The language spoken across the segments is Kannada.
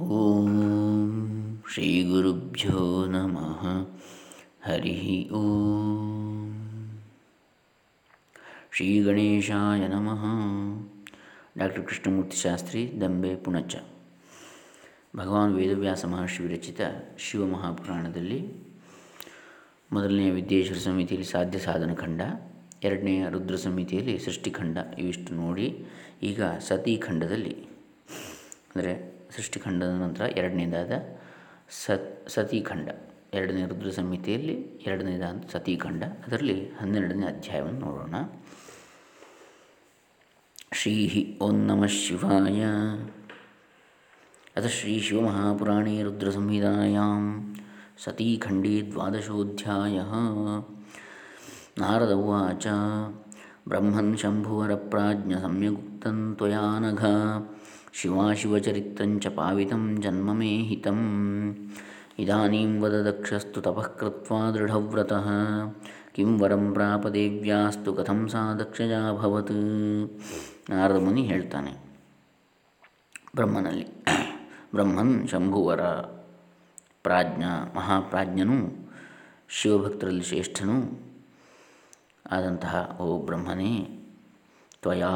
ಓಂ ಶ್ರೀ ಗುರುಭ್ಯೋ ನಮಃ ಹರಿ ಓಂ ಶ್ರೀ ಗಣೇಶಾಯ ನಮಃ ಡಾಕ್ಟರ್ ಕೃಷ್ಣಮೂರ್ತಿ ಶಾಸ್ತ್ರಿ ದಂಬೆ ಪುಣಚ ಭಗವಾನ್ ವೇದವ್ಯಾಸ ಮಹರ್ಷಿ ವಿರಚಿತ ಶಿವಮಹಾಪುರಾಣದಲ್ಲಿ ಮೊದಲನೆಯ ವಿದ್ಯೇಶ್ವರ ಸಮಿತಿಯಲ್ಲಿ ಸಾಧ್ಯ ಸಾಧನ ಖಂಡ, ಎರಡನೆಯ ರುದ್ರ ಸಮಿತಿಯಲ್ಲಿ ಸೃಷ್ಟಿಖಂಡ ಇವಿಷ್ಟು ನೋಡಿ ಈಗ ಸತೀಖಂಡದಲ್ಲಿ ಅಂದರೆ ಸೃಷ್ಟಿಖಂಡದ ನಂತರ ಎರಡನೇದಾದ ಸತ್, ಸತೀಖಂಡ. ಎರಡನೇ ರುದ್ರ ಸಂಹಿತೆಯಲ್ಲಿ ಎರಡನೇದಾದ ಸತೀಖಂಡ. ಅದರಲ್ಲಿ ಹನ್ನೆರಡನೇ ಅಧ್ಯಾಯವನ್ನು ನೋಡೋಣ. ಶ್ರೀ ಓಂ ನಮಃ ಶಿವಾಯ. ಅಥ ಶ್ರೀ ಶಿವಮಹಾಪುರಾಣೇ ರುದ್ರಸಂಹಿತಾಯಾಂ ಸತೀಖಂಡೇ ದ್ವಾದಶೋಧ್ಯಾಯ. ನಾರದ ಉಚ ಬ್ರಹ್ಮನ್ ಶಂಭುವರಪ್ರಾಜ್ಞ ತ್ವಯಾ ನಘ ಪಾವಿತಂ ಜನ್ಮ ಮೇ ಹಿತಂ ಇದಾನೀಂ ವದ ದಕ್ಷಸ್ತು ತಪಃ ಕೃತ್ವಾ ದೃಢವ್ರತಃ. ಕಿಂ ವರಂ ಪ್ರಾಪ ದೇವ್ಯಾಸ್ತು ಕಥಂ ಸಾ ದಕ್ಷಜಾಭವತ್ ನಾರದ ಮುನಿ ಹೇಳ್ತಾನೆ ಬ್ರಹ್ಮನಲ್ಲಿ. ಬ್ರಹ್ಮನ್ ಶಂಭುವರ ಪ್ರಾಜ್ಞ, ಮಹಾಪ್ರಾಜ್ಞನು, ಶಿವಭಕ್ತರಲ್ಲಿ ಶ್ರೇಷ್ಠನು ಆದಂತಹ ಓ ಬ್ರಹ್ಮನೇ, ತ್ವಯಾ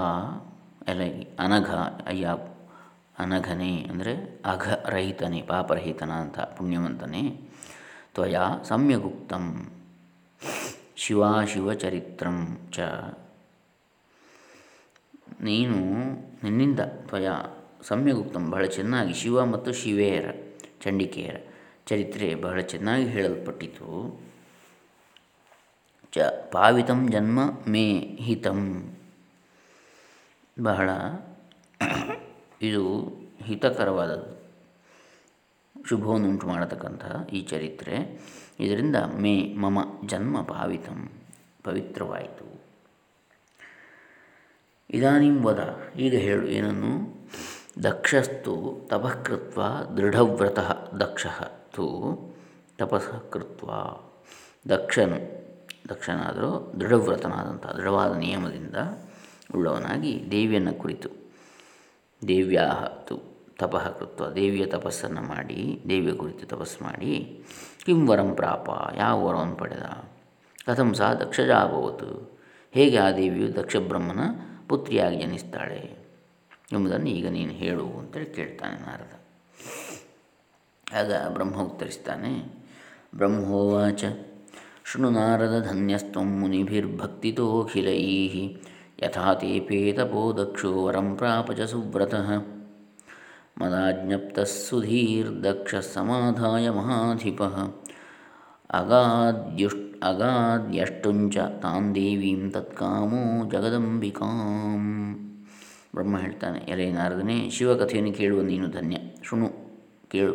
ಎಲ, ಅನಘ, ಅಯ್ಯ ಅನಘನೇ ಅಂದರೆ ಅಘರಹಿತನೆ, ಪಾಪರಹಿತನ ಅಂತ ಪುಣ್ಯವಂತನೇ. ತ್ವಯಾ ಶಿವ ಶಿವಾಶಿವಚರಿತ್ರಂ ಚ. ನೀನು ನಿನ್ನಿಂದ ತ್ವಯ ಸಮ್ಯಗುಪ್ತಂ ಬಹಳ ಚೆನ್ನಾಗಿ ಶಿವ ಮತ್ತು ಶಿವೆಯರ ಚಂಡಿಕೆಯರ ಚರಿತ್ರೆ ಬಹಳ ಚೆನ್ನಾಗಿ ಹೇಳಲ್ಪಟ್ಟಿತು. ಚ ಪಾವಿತಂ ಜನ್ಮ ಮೇ ಹಿತಂ. ಬಹಳ ಇದು ಹಿತಕರವಾದದ್ದು. ಶುಭವನ್ನುಂಟು ಮಾಡತಕ್ಕಂತಹ ಈ ಚರಿತ್ರೆ. ಇದರಿಂದ ಮೇ ಮಮ ಜನ್ಮ ಭಾವಿತಂ ಪವಿತ್ರವಾಯಿತು. ಇದಾನಿಂ ವದ. ಈಗ ಹೇಳು, ಏನನ್ನು? ದಕ್ಷಸ್ತು ತಪಃಕೃತ್ವ ದೃಢವ್ರತಃ ದಕ್ಷ ತು ತಪಸ್ ಕೃತ್ವ ದಕ್ಷನು, ದಕ್ಷನಾದರೂ ದೃಢವ್ರತನಾದಂಥ ದೃಢವಾದ ನಿಯಮದಿಂದ ಉಳ್ಳವನಾಗಿ ದೇವಿಯನ್ನು ಕುರಿತು ದೇವ್ಯಾ ತು ತಪಃ ಕೃತ್ವ, ದೇವಿಯ ತಪಸ್ಸನ್ನು ಮಾಡಿ, ದೇವಿಯ ಕುರಿತು ತಪಸ್ಸು ಮಾಡಿ, ಕಿಂ ವರಂ ಪ್ರಾಪ, ಯಾವ ವರವನ್ನು ಪಡೆದ? ಕಥಂ ಸಹ ದಕ್ಷಜಾಭವತು. ಹೇಗೆ ಆ ದೇವಿಯು ದಕ್ಷ ಬ್ರಹ್ಮನ ಪುತ್ರಿಯಾಗಿ ಜನಿಸ್ತಾಳೆ ಎಂಬುದನ್ನು ಈಗ ನೀನು ಹೇಳು ಅಂತೇಳಿ ಕೇಳ್ತಾನೆ ನಾರದ. ಆಗ ಬ್ರಹ್ಮ ಉತ್ತರಿಸ್ತಾನೆ, ಬ್ರಹ್ಮೋವಾಚ, ಶೃಣು ನಾರದ ಧನ್ಯಸ್ತ್ವ ಮುನಿಭಿರ್ಭಕ್ತಿತೋಖಿಲೈ ಯಥಾ ತೇಪೇ ತಪೋ ದಕ್ಷೋ ವರಂ ಪ್ರಾಪ ಚ ಸುವ್ರತಃ ಮದಾಜ್ಞಪ್ತಃ ಸುಧೀರ್ದಕ್ಷ ಸಮಾಧಾಯ ಮಹಾಧಿಪಃ ಅಗಾದ್ಯುಷ್ ಅಗಾದ್ಯಷ್ಟುಂಚ ತಾನ್ ದೇವೀಂ ತತ್ಕಾಮೋ ಜಗದಂಬಿಕಾಂ ಬ್ರಹ್ಮ ಹೇಳ್ತಾನೆ, ಎಲೆ ನಾರದನೇ, ಶಿವಕಥೆಯನ್ನು ಕೇಳುವ ನೀನು ಧನ್ಯ. ಶೃಣು, ಕೇಳು.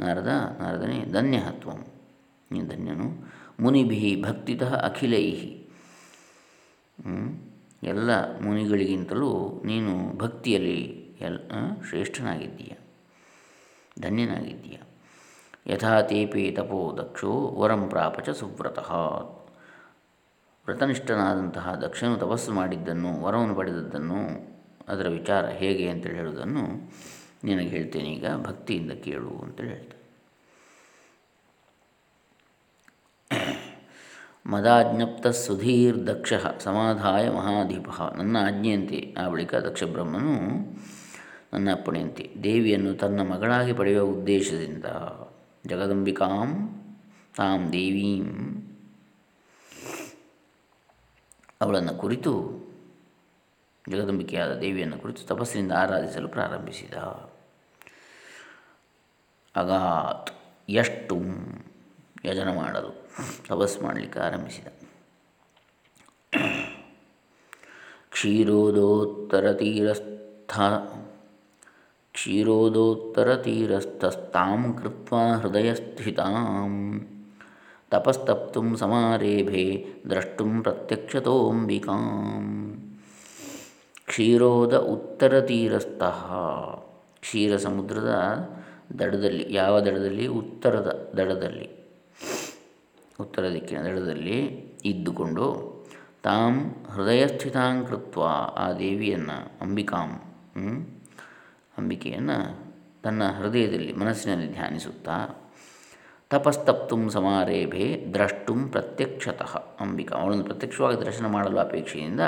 ನಾರದ, ನಾರದನೇ ಧನ್ಯ ತ್ವಂ ನೀನು ಧನ್ಯನು. ಮುನಿಭಿ ಭಕ್ತಿತಃ ಅಖಿಲೈ. ಎಲ್ಲ ಮುನಿಗಳಿಗಿಂತಲೂ ನೀನು ಭಕ್ತಿಯಲ್ಲಿ ಎಲ್ ಶ್ರೇಷ್ಠನಾಗಿದ್ದೀಯ, ಧನ್ಯನಾಗಿದ್ದೀಯ. ಯಥಾ ತೇಪೇ ತಪೋ ದಕ್ಷೋ ವರಂ ಪ್ರಾಪಚ ಸುವ್ರತಃ. ವ್ರತನಿಷ್ಠನಾದಂತಹ ದಕ್ಷನು ತಪಸ್ಸು ಮಾಡಿದ್ದನ್ನು, ವರವನ್ನು ಪಡೆದದ್ದನ್ನು, ಅದರ ವಿಚಾರ ಹೇಗೆ ಅಂತೇಳಿ ಹೇಳುವುದನ್ನು ನಿನಗೆ ಹೇಳ್ತೇನೆ. ಈಗ ಭಕ್ತಿಯಿಂದ ಕೇಳು ಅಂತೇಳಿ ಹೇಳ್ತೇನೆ. ಮದಾಜ್ಞಪ್ತ ಸುಧೀರ್ ದಕ್ಷ ಸಮಾಧಾಯ ಮಹಾದೀಪ ನನ್ನ ಆಜ್ಞೆಯಂತೆ ಆ ಬಳಿಕ ದಕ್ಷ ನನ್ನ ಅಪ್ಪಣೆಯಂತೆ, ದೇವಿಯನ್ನು ತನ್ನ ಮಗಳಾಗಿ ಪಡೆಯುವ ಉದ್ದೇಶದಿಂದ ಜಗದಂಬಿಕಾಂ ತಾಂ ದೇವೀಂ ಅವಳನ್ನು ಕುರಿತು, ಜಗದಂಬಿಕೆಯಾದ ದೇವಿಯನ್ನು ಕುರಿತು ತಪಸ್ಸಿನಿಂದ ಆರಾಧಿಸಲು ಪ್ರಾರಂಭಿಸಿದ. ಅಗಾತ್ ಎಷ್ಟು ಯಜನ ಮಾಡಲು ತಪಸ್ ಮಾಡಲಿಕ್ಕೆ ಆರಂಭಿಸಿದ. ಕ್ಷೀರೋದೋತ್ತರತೀರಸ್ಥ ಕ್ಷೀರೋದೋತ್ತರತೀರಸ್ಥಸ್ತಾಂ ಕೃತ್ವ ಹೃದಯಸ್ಥಿತಾಂ. ತಪಸ್ತಪ್ತು ಸಮಾರೇಭೆ ದ್ರಷ್ಟುಂ ಪ್ರತ್ಯಕ್ಷತೋಂಬಿಕಾಂ. ಕ್ಷೀರೋದ ಉತ್ತರ ತೀರಸ್ಥ, ಕ್ಷೀರ ಸಮುದ್ರದ ದಡದಲ್ಲಿ, ಯಾವ ದಡದಲ್ಲಿ? ಉತ್ತರದ ದಡದಲ್ಲಿ. ಉತ್ತರ ದಿಕ್ಕಿನ ದಡದಲ್ಲಿ ಇದ್ದುಕೊಂಡು ತಾಂ ಹೃದಯಸ್ಥಿತಾಂಕೃತ್ವ ಆ ದೇವಿಯನ್ನು ಅಂಬಿಕಾಂ ಅಂಬಿಕೆಯನ್ನು ತನ್ನ ಹೃದಯದಲ್ಲಿ ಮನಸ್ಸಿನಲ್ಲಿ ಧ್ಯಾನಿಸುತ್ತಾ ತಪಸ್ತಪ್ತು ಸಮಾರೇಭೆ ದ್ರಷ್ಟುಂ ಪ್ರತ್ಯಕ್ಷತಃ ಅಂಬಿಕಾ. ಅವಳನ್ನು ಪ್ರತ್ಯಕ್ಷವಾಗಿ ದರ್ಶನ ಮಾಡಲು ಅಪೇಕ್ಷೆಯಿಂದ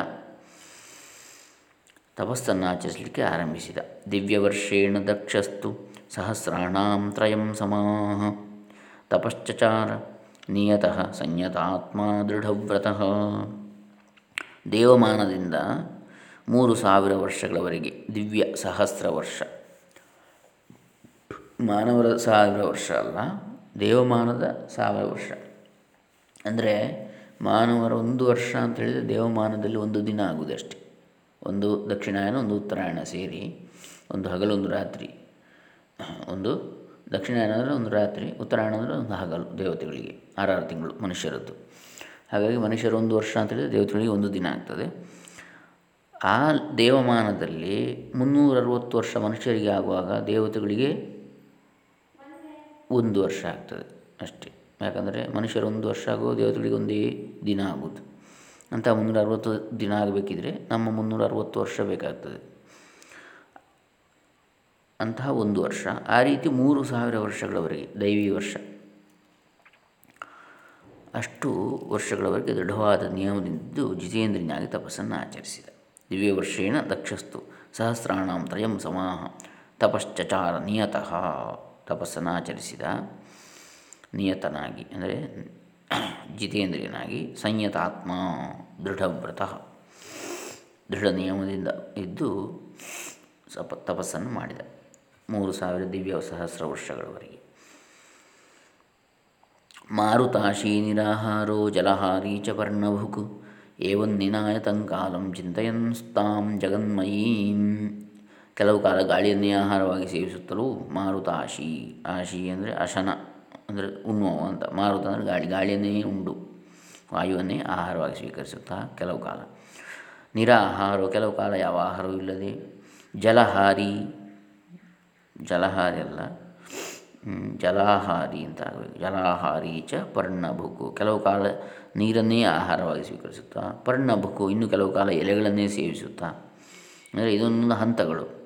ತಪಸ್ಸನ್ನು ಆಚರಿಸಲಿಕ್ಕೆ ಆರಂಭಿಸಿದ. ದಿವ್ಯವರ್ಷೇಣ ದಕ್ಷಸ್ತು ಸಹಸ್ರಾಣಾಂ ತ್ರಯಂ ಸಮಾಹ. ತಪಶ್ಚಚಾರ ನಿಯತಃ ಸಂಯತಾತ್ಮ ದೃಢವ್ರತಃ. ದೇವಮಾನದಿಂದ ಮೂರು ಸಾವಿರ ವರ್ಷಗಳವರೆಗೆ, ದಿವ್ಯ ಸಹಸ್ರ ವರ್ಷ. ಮಾನವರ ಸಾವಿರ ವರ್ಷ ಅಲ್ಲ, ದೇವಮಾನದ ಸಾವಿರ ವರ್ಷ. ಅಂದರೆ ಮಾನವರ ಒಂದು ವರ್ಷ ಅಂತ ಹೇಳಿದರೆ ದೇವಮಾನದಲ್ಲಿ ಒಂದು ದಿನ ಆಗುವುದಷ್ಟೇ ಒಂದು ದಕ್ಷಿಣಾಯನ, ಒಂದು ಉತ್ತರಾಯಣ ಸೇರಿ, ಒಂದು ಹಗಲು ಒಂದು ರಾತ್ರಿ, ಒಂದು ದಕ್ಷಿಣಾಯನ ಅಂದರೆ ಒಂದು ರಾತ್ರಿ ಉತ್ತರಾಯಣ ಅಂದರೆ ಒಂದು ಹಗಲು, ದೇವತೆಗಳಿಗೆ, ಆರಾರು ತಿಂಗಳು, ಮನುಷ್ಯರದ್ದು. ಹಾಗಾಗಿ ಮನುಷ್ಯರು ಒಂದು ವರ್ಷ ಅಂತ ಹೇಳಿದರೆ ದೇವತೆಗಳಿಗೆ ಒಂದು ದಿನ ಆಗ್ತದೆ. ಆ ದೇವಮಾನದಲ್ಲಿ ಮುನ್ನೂರ ಅರವತ್ತು ವರ್ಷ ಮನುಷ್ಯರಿಗೆ ಆಗುವಾಗ ದೇವತೆಗಳಿಗೆ ಒಂದು ವರ್ಷ ಆಗ್ತದೆ ಅಷ್ಟೇ. ಯಾಕಂದರೆ ಮನುಷ್ಯರು ಒಂದು ವರ್ಷ ಆಗುವ ದೇವತೆಗಳಿಗೆ ಒಂದೇ ದಿನ ಆಗುವುದು. ಅಂತ ಮುನ್ನೂರ ಅರವತ್ತು ದಿನ ಆಗಬೇಕಿದ್ರೆ ನಮ್ಮ ಮುನ್ನೂರ ಅರವತ್ತು ವರ್ಷ ಬೇಕಾಗ್ತದೆ. ಅಂತಹ ಒಂದು ವರ್ಷ, ಆ ರೀತಿ ಮೂರು ಸಾವಿರ ವರ್ಷಗಳವರೆಗೆ, ದೈವಿ ವರ್ಷ. ಅಷ್ಟು ವರ್ಷಗಳವರೆಗೆ ದೃಢವಾದ ನಿಯಮದಿಂದಿದ್ದು ಜಿತೇಂದ್ರನಾಗಿ ತಪಸ್ಸನ್ನು ಆಚರಿಸಿದ. ದಿವ್ಯ ವರ್ಷೇಣ ದಕ್ಷಸ್ತು ಸಹಸ್ರಾಣಂ ತ್ರಯಂ ಸಮಾಹ ತಪಶ್ಚಚಾರ ನಿಯತಃ ತಪಸ್ಸನ್ನು ಆಚರಿಸಿದ ನಿಯತನಾಗಿ, ಅಂದರೆ ಜಿತೇಂದ್ರಿಯನಾಗಿ ಸಂಯತಾತ್ಮ ದೃಢವ್ರತ. ದೃಢ ನಿಯಮದಿಂದ ಇದ್ದು ಸಪ ತಪಸ್ಸನ್ನು ಮಾಡಿದ. ಮೂರು ಸಾವಿರ ದಿವ್ಯ ಸಹಸ್ರ ವರ್ಷಗಳವರೆಗೆ. ಮಾರುತಾಶಿ ನಿರಾಹಾರೋ ಜಲಹಾರಿ ಚ ಪರ್ಣಭುಕು ಏವನ್ನಿನಾಯತಂ ಕಾಲಂ ಚಿಂತೆಯನ್ಸ್ತಾಂ ಜಗನ್ಮಯೀಂ. ಕೆಲವು ಕಾಲ ಗಾಳಿಯನ್ನೇ ಆಹಾರವಾಗಿ ಸೇವಿಸುತ್ತಲೂ ಮಾರುತಾಶಿ, ಆಶಿ ಅಂದರೆ ಅಶನ, ಅಂದರೆ ಉಣ್ಣುವ ಅಂತ. ಮಾರುತ ಅಂದರೆ ಗಾಳಿ, ಗಾಳಿಯನ್ನೇ ಉಂಡು, ವಾಯುವನ್ನೇ ಆಹಾರವಾಗಿ ಸ್ವೀಕರಿಸುತ್ತಾ ಕೆಲವು ಕಾಲ. ನಿರಾಹಾರೋ, ಕೆಲವು ಕಾಲ ಯಾವ ಆಹಾರವೂ ಇಲ್ಲದೆ ಜಲಹಾರಿ ಜಲಹಾರಿ ಅಲ್ಲ. ಜಲಾಹಾರಿ ಅಂತ ಆಗಬೇಕು. ಜಲಾಹಾರಿ ಚ ಪರ್ಣಭುಕು. ಕೆಲವು ಕಾಲ ನೀರನ್ನೇ ಆಹಾರವಾಗಿ ಸ್ವೀಕರಿಸುತ್ತಾ, ಪರ್ಣಭುಕು ಇನ್ನು ಕೆಲವು ಕಾಲ ಎಲೆಗಳನ್ನೇ ಸೇವಿಸುತ್ತಾ. ಅಂದರೆ ಇದೊಂದು ಹಂತಗಳು.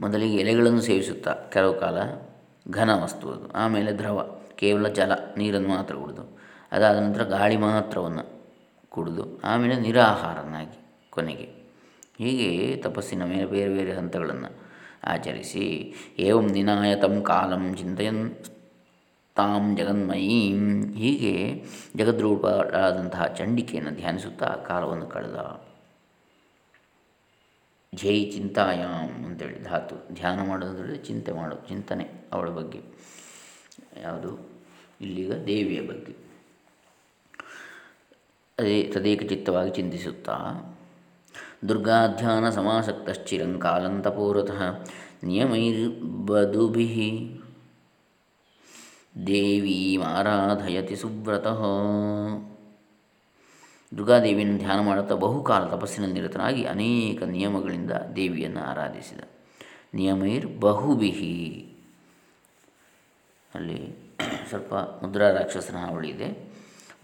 ಮೊದಲಿಗೆ ಎಲೆಗಳನ್ನು ಸೇವಿಸುತ್ತಾ, ಕೆಲವು ಕಾಲ ಘನ ವಸ್ತು ಅದು. ಆಮೇಲೆ ದ್ರವ, ಕೇವಲ ಜಲ, ನೀರನ್ನು ಮಾತ್ರ ಕುಡಿದು. ಅದಾದ ನಂತರ ಗಾಳಿ ಮಾತ್ರವನ್ನು ಕುಡಿದು, ಆಮೇಲೆ ನಿರಾಹಾರನಾಗಿ ಕೊನೆಗೆ. ಹೀಗೆ ತಪಸ್ಸಿನ ಮೇಲೆ ಬೇರೆ ಬೇರೆ ಹಂತಗಳನ್ನು ಆಚರಿಸಿ. ಏವಂ ನಿನಾಯತಂ ಕಾಲಂ ಚಿಂತೆಯನ್ ತಾಂ ಜಗನ್ಮಯೀಂ. ಹೀಗೆ ಜಗದ್ರೂಪಳಾದಂತಹ ಚಂಡಿಕೆಯನ್ನು ಧ್ಯಾನಿಸುತ್ತಾ ಕಾಲವನ್ನು ಕಳೆದ. ಜೈ ಚಿಂತಾಯಾಮ್ ಅಂತೇಳಿ ಧಾತು. ಧ್ಯಾನ ಮಾಡೋದ್ರಲ್ಲಿ ಚಿಂತೆ ಮಾಡೋ, ಚಿಂತನೆ ಅವಳ ಬಗ್ಗೆ. ಯಾವುದು? ಇಲ್ಲಿಗ ದೇವಿಯ ಬಗ್ಗೆ. ಅದೇ ತದೇಕ ಚಿತ್ತವಾಗಿ ಚಿಂತಿಸುತ್ತಾ ದುರ್ಗಾಧ್ಯಾನ ಸಮಾಸಕ್ತಶ್ಚಿರಂಕಾಲಂತಪೂರ್ವತಃ ನಿಯಮೈರ್ಬದುಭಿ ದೇವೀಮಾರಾಧಯತಿ ಸುವ್ರತಃ. ದುರ್ಗಾದೇವಿಯನ್ನು ಧ್ಯಾನ ಮಾಡುತ್ತಾ ಬಹುಕಾಲ ತಪಸ್ಸಿನ ನಿರತನಾಗಿ ಅನೇಕ ನಿಯಮಗಳಿಂದ ದೇವಿಯನ್ನು ಆರಾಧಿಸಿದ. ನಿಯಮೈರ್ ಬಹುಬಿಹಿ ಅಲ್ಲಿ ಸ್ವಲ್ಪ ಮುದ್ರಾ ರಾಕ್ಷಸನ ಹಾವಳಿ ಇದೆ.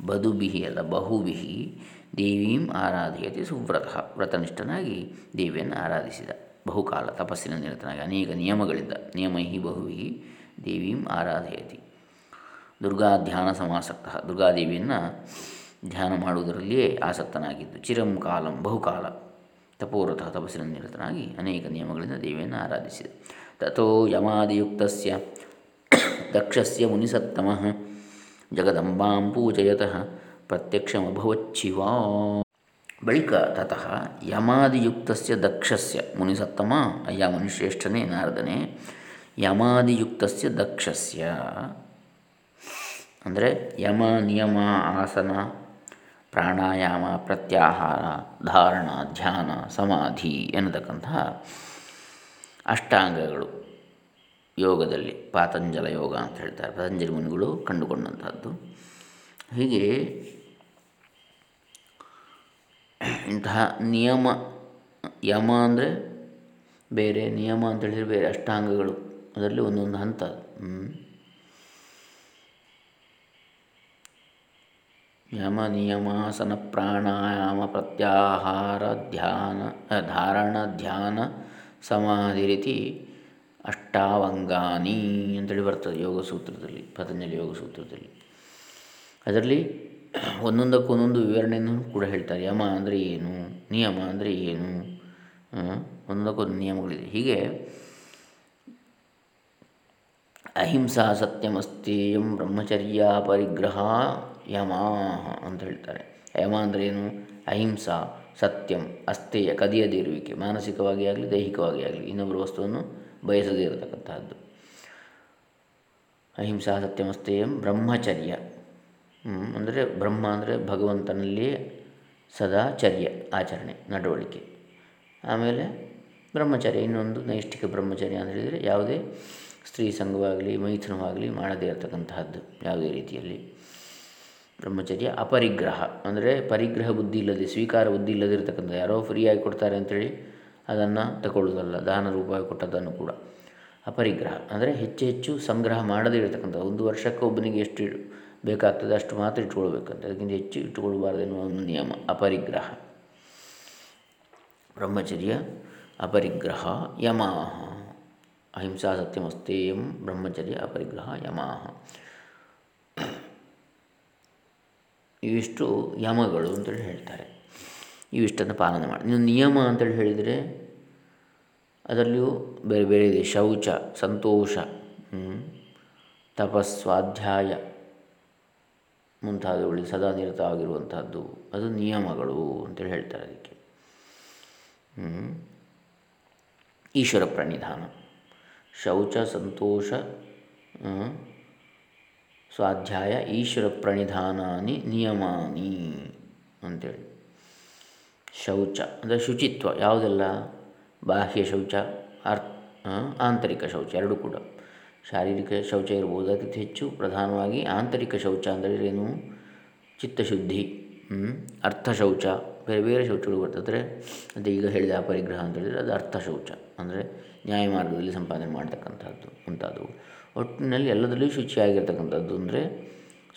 ಬದುಬಿಹಿ ಅಲ್ಲ ಬಹುಬಿಹಿ ದೇವೀಂ ಆರಾಧಯತಿ ಸುವ್ರತ ವ್ರತನಿಷ್ಠನಾಗಿ ದೇವಿಯನ್ನು ಆರಾಧಿಸಿದ. ಬಹುಕಾಲ ತಪಸ್ಸಿನ ನಿರತನಾಗಿ ಅನೇಕ ನಿಯಮಗಳಿಂದ, ನಿಯಮೈ ಬಹುವಿಹಿ ದೇವೀಂ ಆರಾಧಯತಿ. ದುರ್ಗಾ ಧ್ಯಾನ ಸಮಾಸಕ್ತ ದುರ್ಗಾದೇವಿಯನ್ನು ಧ್ಯಾನ ಮಾಡುವುದರಲ್ಲಿಯೇ ಆಸಕ್ತನಾಗಿದ್ದು, ಚಿರಂ ಕಾಲಂ ಬಹುಕಾಲ ತಪೋರಥ ತಪಸ್ಸಿನ ನಿರತನಾಗಿ ಅನೇಕ ನಿಯಮಗಳಿಂದ ದೇವಿಯನ್ನು ಆರಾಧಿಸಿದ. ತಥೋ ಯಮಾದಿಯುಕ್ತ ದಕ್ಷಸ್ಯ ಮುನಿಸತ್ತಮ ಜಗದಂಬಾಂ ಪೂಜಯತಃ ಪ್ರತ್ಯಕ್ಷಮಭವಚ್ಚಿವ. ಬಳಿಕ ತತಃ ಯಮಾದಿಯುಕ್ತ ದಕ್ಷಸ್ಯ, ಮುನಿಸತ್ತಮ, ಅಯ್ಯ ಮುನಿಶ್ರೇಷ್ಠನೇ, ನಾರದನೇ ಯಮಾದಿಯುಕ್ತ ದಕ್ಷಸ್ಯ. ಅಂದರೆ ಯಮ, ನಿಯಮ, ಆಸನ, ಪ್ರಾಣಾಯಾಮ, ಪ್ರತ್ಯಾಹಾರ, ಧಾರಣ, ಧ್ಯಾನ, ಸಮಾಧಿ ಎನ್ನತಕ್ಕಂತಹ ಅಷ್ಟಾಂಗಗಳು ಯೋಗದಲ್ಲಿ ಪಾತಂಜಲ ಯೋಗ ಅಂತ ಹೇಳ್ತಾರೆ. ಪತಂಜಲಿ ಮುನಿಗಳು ಕಂಡುಕೊಂಡಂಥದ್ದು ಹೀಗೆ ಇಂತಹ ನಿಯಮ, ಯಮ ಅಂದರೆ ಬೇರೆ, ನಿಯಮ ಅಂತೇಳಿದರೆ ಬೇರೆ, ಅಷ್ಟಾಂಗಗಳು. ಅದರಲ್ಲಿ ಒಂದೊಂದು ಹಂತ. ಯಮ ನಿಯಮಾಸನ ಪ್ರಾಣಾಯಾಮ, ಪ್ರತ್ಯಾಹಾರ, ಧ್ಯಾನ ಧಾರಣ, ಧ್ಯಾನ, ಸಮಾಧಿ ರೀತಿ ಅಷ್ಟಾವಂಗಾನಿ ಅಂತೇಳಿ ಬರ್ತದೆ ಯೋಗ ಸೂತ್ರದಲ್ಲಿ ಪತಂಜಲಿ ಯೋಗ ಸೂತ್ರದಲ್ಲಿ ಅದರಲ್ಲಿ ಒಂದೊಂದಕ್ಕೆ ಒಂದೊಂದು ವಿವರಣೆಯನ್ನು ಕೂಡ ಹೇಳ್ತಾರೆ. ಯಮ ಅಂದರೆ ಏನು, ನಿಯಮ ಅಂದರೆ ಏನು ಒಂದೊಂದಕ್ಕೊಂದು ನಿಯಮಗಳಿದೆ. ಹೀಗೆ ಅಹಿಂಸಾ ಸತ್ಯಮಸ್ತೇಯಂ ಬ್ರಹ್ಮಚರ್ಯ ಪರಿಗ್ರಹ ಯಮ ಅಂತ ಹೇಳ್ತಾರೆ. ಯಮ ಅಂದರೆ ಏನು? ಅಹಿಂಸಾ ಸತ್ಯಂ ಅಸ್ಥೇಯ ಕದಿಯದಿರುವಿಕೆ ಮಾನಸಿಕವಾಗಿ ಆಗಲಿ, ದೈಹಿಕವಾಗಿ ಆಗಲಿ ಇನ್ನೊಬ್ಬರು ವಸ್ತುವನ್ನು ಬಯಸದೇ ಇರತಕ್ಕಂತಹದ್ದು. ಅಹಿಂಸಾ ಸತ್ಯಮಸ್ತೆಯಂ ಬ್ರಹ್ಮಚರ್ಯ. ಅಂದರೆ ಬ್ರಹ್ಮ ಅಂದರೆ ಭಗವಂತನಲ್ಲಿಯೇ ಸದಾ ಚರ್ಯ, ಆಚರಣೆ, ನಡವಳಿಕೆ. ಆಮೇಲೆ ಬ್ರಹ್ಮಚರ್ಯ, ಇನ್ನೊಂದು ನೈಷ್ಠಿಕ ಬ್ರಹ್ಮಚರ್ಯ ಅಂತ ಹೇಳಿದರೆ ಯಾವುದೇ ಸ್ತ್ರೀ ಸಂಘವಾಗಲಿ, ಮೈಥುನವಾಗಲಿ ಮಾಡದೇ ಇರತಕ್ಕಂತಹದ್ದು ಯಾವುದೇ ರೀತಿಯಲ್ಲಿ. ಬ್ರಹ್ಮಚರ್ಯ ಅಪರಿಗ್ರಹ, ಅಂದರೆ ಪರಿಗ್ರಹ ಬುದ್ಧಿ ಇಲ್ಲದೆ, ಸ್ವೀಕಾರ ಬುದ್ಧಿ ಇಲ್ಲದಿರತಕ್ಕಂಥ ಯಾರೋ ಫ್ರೀಯಾಗಿ ಕೊಡ್ತಾರೆ ಅಂಥೇಳಿ ಅದನ್ನು ತಗೊಳ್ಳೋದಲ್ಲ ದಾನ ರೂಪವಾಗಿ ಕೊಟ್ಟದ್ದನ್ನು ಕೂಡ. ಅಪರಿಗ್ರಹ, ಅಂದರೆ ಹೆಚ್ಚು ಹೆಚ್ಚು ಸಂಗ್ರಹ ಮಾಡದೇ ಇರತಕ್ಕಂಥ ಒಂದು ವರ್ಷಕ್ಕೆ ಒಬ್ಬನಿಗೆ ಎಷ್ಟು ಬೇಕಾಗ್ತದೆ ಅಷ್ಟು ಮಾತ್ರ ಇಟ್ಕೊಳ್ಬೇಕಂತ. ಅದಕ್ಕಿಂತ ಹೆಚ್ಚು ಇಟ್ಟುಕೊಳ್ಬಾರ್ದು ಎನ್ನುವ ಒಂದು ನಿಯಮ, ಅಪರಿಗ್ರಹ. ಬ್ರಹ್ಮಚರ್ಯ, ಅಪರಿಗ್ರಹ, ಯಮಾಹ. ಅಹಿಂಸಾ ಸತ್ಯಮಸ್ತೇಯಂ, ಬ್ರಹ್ಮಚರ್ಯ, ಅಪರಿಗ್ರಹ, ಯಮಾಹ. ಇವಿಷ್ಟು ಯಮಗಳು ಅಂತೇಳಿ ಹೇಳ್ತಾರೆ. ಇವಿಷ್ಟನ್ನು ಪಾಲನೆ ಮಾಡಿ. ನೀವು ನಿಯಮ ಅಂತೇಳಿ ಹೇಳಿದರೆ ಅದರಲ್ಲಿಯೂ ಬೇರೆ ಬೇರೆ ಇದೆ. ಶೌಚ, ಸಂತೋಷ ತಪಸ್ವಾಧ್ಯಾಯ. ಮುಂತಾದವುಗಳಿಗೆ ಸದಾ ನಿರತ ಆಗಿರುವಂತಹದ್ದು ಅದು ನಿಯಮಗಳು ಅಂತೇಳಿ ಹೇಳ್ತಾರೆ ಅದಕ್ಕೆ. ಈಶ್ವರ ಪ್ರಣಿಧಾನ. ಶೌಚ, ಸಂತೋಷ ಸ್ವಾಧ್ಯಾಯ, ಈಶ್ವರ ಪ್ರಣಿಧಾನಾನಿ, ನಿಯಮಾನಿ ಅಂತೇಳಿ. ಶೌಚ ಅಂದರೆ ಶುಚಿತ್ವ ಯಾವುದೆಲ್ಲ? ಬಾಹ್ಯ ಶೌಚ ಅರ್ಥ ಆಂತರಿಕ ಶೌಚ ಎರಡೂ ಕೂಡ. ಶಾರೀರಿಕ ಶೌಚ ಇರ್ಬೋದು. ಅತಿ ಹೆಚ್ಚು ಪ್ರಧಾನವಾಗಿ ಆಂತರಿಕ ಶೌಚ ಅಂದರೆ ಏನು? ಚಿತ್ತಶುದ್ಧಿ ಅರ್ಥ ಶೌಚ, ಬೇರೆ ಬೇರೆ ಶೌಚಗಳು ಬರ್ತದೆ. ಅದು ಈಗ ಹೇಳಿದ ಅಪರಿಗ್ರಹ ಅಂತ ಹೇಳಿದರೆ ಅದು ಅರ್ಥ ಶೌಚ ಅಂದರೆ ನ್ಯಾಯ ಮಾರ್ಗದಲ್ಲಿ ಸಂಪಾದನೆ ಮಾಡ್ತಕ್ಕಂಥದ್ದು ಮುಂತಾದವು ಒಟ್ಟಿನಲ್ಲಿ ಎಲ್ಲದರಲ್ಲೂ ಶುಚಿಯಾಗಿರ್ತಕ್ಕಂಥದ್ದು ಅಂದರೆ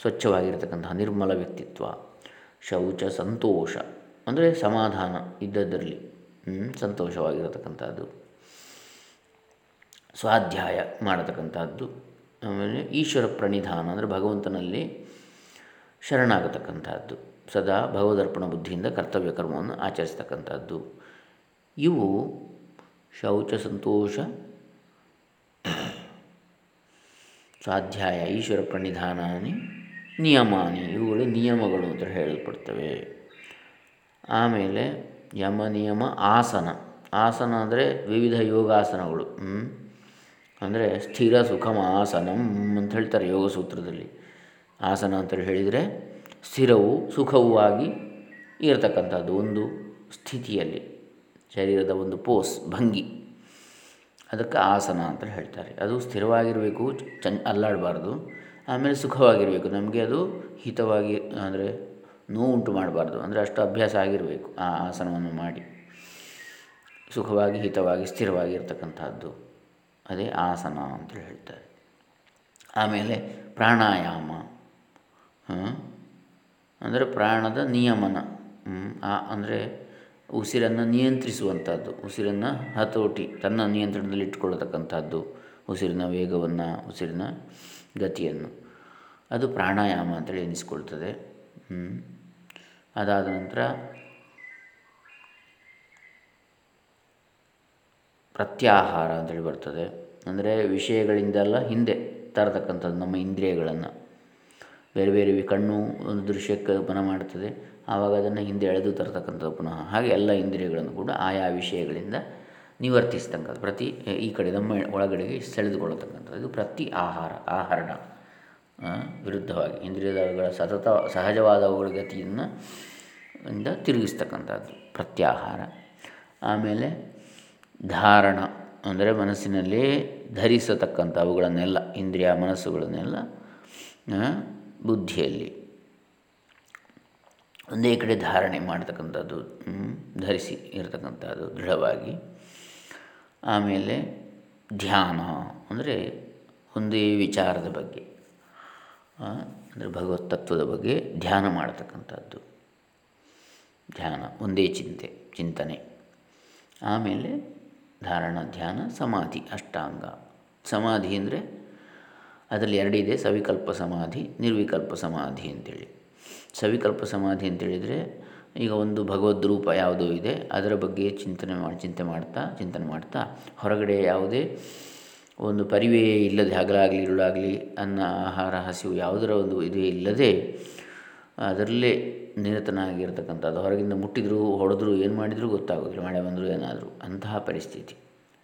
ಸ್ವಚ್ಛವಾಗಿರ್ತಕ್ಕಂತಹ ನಿರ್ಮಲ ವ್ಯಕ್ತಿತ್ವ, ಶೌಚ ಸಂತೋಷ ಅಂದರೆ ಸಮಾಧಾನ ಇದ್ದದ್ದರಲ್ಲಿ ಸಂತೋಷವಾಗಿರತಕ್ಕಂಥದ್ದು. ಸ್ವಾಧ್ಯಾಯ ಮಾಡತಕ್ಕಂಥದ್ದು. ಆಮೇಲೆ ಈಶ್ವರ ಪ್ರಣಿಧಾನ ಅಂದರೆ ಭಗವಂತನಲ್ಲಿ ಶರಣಾಗತಕ್ಕಂಥದ್ದು. ಸದಾ ಭಗವದರ್ಪಣ ಬುದ್ಧಿಯಿಂದ ಕರ್ತವ್ಯ ಕರ್ಮವನ್ನು ಆಚರಿಸ್ತಕ್ಕಂಥದ್ದು. ಇವು ಶೌಚ ಸಂತೋಷ, ಸ್ವಾಧ್ಯಾಯ, ಈಶ್ವರ ಪ್ರಣಿಧಾನಾನಿ, ನಿಯಮಾನಿ. ಇವುಗಳು ನಿಯಮಗಳು ಅಂತ ಹೇಳಲ್ಪಡ್ತವೆ. ಆಮೇಲೆ ಯಮ, ನಿಯಮ, ಆಸನ. ಆಸನ ಅಂದರೆ ವಿವಿಧ ಯೋಗಾಸನಗಳು. ಅಂದರೆ ಸ್ಥಿರ ಸುಖಮ ಆಸನಂ ಅಂತ ಹೇಳ್ತಾರೆ ಯೋಗ ಸೂತ್ರದಲ್ಲಿ. ಆಸನ ಅಂತ ಹೇಳಿದರೆ ಸ್ಥಿರವು ಸುಖವೂ ಆಗಿ ಇರತಕ್ಕಂಥದ್ದು ಒಂದು ಸ್ಥಿತಿಯಲ್ಲಿ, ಶರೀರದ ಒಂದು ಪೋಸ್, ಭಂಗಿ. ಅದಕ್ಕೆ ಆಸನ ಅಂತ ಹೇಳ್ತಾರೆ. ಅದು ಸ್ಥಿರವಾಗಿರಬೇಕು, ಚನ್ ಅಲ್ಲಾಡಬಾರ್ದು. ಆಮೇಲೆ ಸುಖವಾಗಿರಬೇಕು. ನಮಗೆ ಅದು ಹಿತವಾಗಿ, ಅಂದರೆ ನೋವು ಉಂಟು ಮಾಡಬಾರ್ದು. ಅಂದರೆ ಅಷ್ಟು ಅಭ್ಯಾಸ ಆಗಿರಬೇಕು ಆ ಆಸನವನ್ನು ಮಾಡಿ. ಸುಖವಾಗಿ, ಹಿತವಾಗಿ ಸ್ಥಿರವಾಗಿರ್ತಕ್ಕಂಥದ್ದು ಅದೇ ಆಸನ ಅಂತ ಹೇಳ್ತಾರೆ. ಆಮೇಲೆ ಪ್ರಾಣಾಯಾಮ ಅಂದರೆ ಪ್ರಾಣದ ನಿಯಮನ ಆ ಅಂದರೆ ಉಸಿರನ್ನು ನಿಯಂತ್ರಿಸುವಂಥದ್ದು ಉಸಿರನ್ನು ಹತೋಟಿ ತನ್ನ ನಿಯಂತ್ರಣದಲ್ಲಿ ಇಟ್ಕೊಳ್ಳತಕ್ಕಂಥದ್ದು ಉಸಿರಿನ ವೇಗವನ್ನು ಉಸಿರಿನ ಗತಿಯನ್ನು. ಅದು ಪ್ರಾಣಾಯಾಮ ಅಂತೇಳಿ ಎನಿಸ್ಕೊಳ್ತದೆ. ಅದಾದ ನಂತರ ಪ್ರತ್ಯಾಹಾರ ಅಂತೇಳಿ ಬರ್ತದೆ. ಅಂದರೆ ವಿಷಯಗಳಿಂದೆಲ್ಲ ಹಿಂದೆ ತರತಕ್ಕಂಥದ್ದು ನಮ್ಮ ಇಂದ್ರಿಯಗಳನ್ನು. ಬೇರೆ ಬೇರೆ ಕಣ್ಣು ಒಂದು ದೃಶ್ಯಕ್ಕೆ ಮನ ಮಾಡ್ತದೆ. ಆವಾಗ ಅದನ್ನು ಹಿಂದೆ ಎಳೆದು ತರತಕ್ಕಂಥದ್ದು ಪುನಃ. ಹಾಗೆ ಎಲ್ಲ ಇಂದ್ರಿಯಗಳನ್ನು ಕೂಡ ಆಯಾ ವಿಷಯಗಳಿಂದ ನಿವರ್ತಿಸ್ತಕ್ಕಂಥದ್ದು ಪ್ರತಿ, ಈ ಕಡೆ ನಮ್ಮ ಒಳಗಡೆಗೆ ಸೆಳೆದುಕೊಳ್ಳತಕ್ಕಂಥದ್ದು. ಇದು ಪ್ರತಿ ಆಹಾರ, ಆಹರಣ ವಿರುದ್ಧವಾಗಿ. ಇಂದ್ರಿಯಗಳ ಸತತ ಸಹಜವಾದ ಅವುಗಳ ಗತಿಯನ್ನು ಇಂದ ತಿರುಗಿಸ್ತಕ್ಕಂಥದ್ದು. ಪ್ರತ್ಯಾಹಾರ. ಆಮೇಲೆ ಧಾರಣ ಅಂದರೆ ಮನಸ್ಸಿನಲ್ಲಿ ಧರಿಸತಕ್ಕಂಥ ಅವುಗಳನ್ನೆಲ್ಲ, ಇಂದ್ರಿಯ ಮನಸ್ಸುಗಳನ್ನೆಲ್ಲ ಬುದ್ಧಿಯಲ್ಲಿ. ಒಂದೇ ಕಡೆ ಧಾರಣೆ ಮಾಡ್ತಕ್ಕಂಥದ್ದು ಧರಿಸಿ ಇರತಕ್ಕಂಥದ್ದು ದೃಢವಾಗಿ. ಆಮೇಲೆ ಧ್ಯಾನ ಅಂದರೆ ಒಂದೇ ವಿಚಾರದ ಬಗ್ಗೆ ಅಂದರೆ ಭಗವತ್ ತತ್ವದ ಬಗ್ಗೆ ಧ್ಯಾನ ಮಾಡತಕ್ಕಂಥದ್ದು. ಧ್ಯಾನ, ಒಂದೇ ಚಿಂತೆ, ಚಿಂತನೆ. ಆಮೇಲೆ ಧಾರಣ, ಧ್ಯಾನ, ಸಮಾಧಿ, ಅಷ್ಟಾಂಗ. ಸಮಾಧಿ ಅಂದರೆ ಅದರಲ್ಲಿ ಎರಡಿದೆ, ಸವಿಕಲ್ಪ ಸಮಾಧಿ, ನಿರ್ವಿಕಲ್ಪ ಸಮಾಧಿ ಅಂತೇಳಿ. ಸವಿಕಲ್ಪ ಸಮಾಧಿ ಅಂತೇಳಿದರೆ ಈಗ ಒಂದು ಭಗವದ್ ರೂಪ ಯಾವುದೋ ಇದೆ, ಅದರ ಬಗ್ಗೆ ಚಿಂತನೆ ಮಾಡಿ ಚಿಂತೆ ಮಾಡ್ತಾ, ಚಿಂತನೆ ಮಾಡ್ತಾ, ಹೊರಗಡೆ ಯಾವುದೇ ಒಂದು ಪರಿವೇ ಇಲ್ಲದೆ ಹಗಲಾಗಲಿ, ಇರುಳಾಗಲಿ, ಅನ್ನ, ಆಹಾರ, ಹಸಿವು ಯಾವುದರ ಒಂದು ಇದು ಇಲ್ಲದೆ ಅದರಲ್ಲೇ ನಿರತನಾಗಿರ್ತಕ್ಕಂಥದ್ದು. ಹೊರಗಿಂದ ಮುಟ್ಟಿದ್ರು ಹೊಡೆದ್ರು ಏನು ಮಾಡಿದರೂ ಗೊತ್ತಾಗೋದಿಲ್ಲ. ಮಳೆ ಬಂದರೂ ಏನಾದರೂ. ಅಂತಹ ಪರಿಸ್ಥಿತಿ.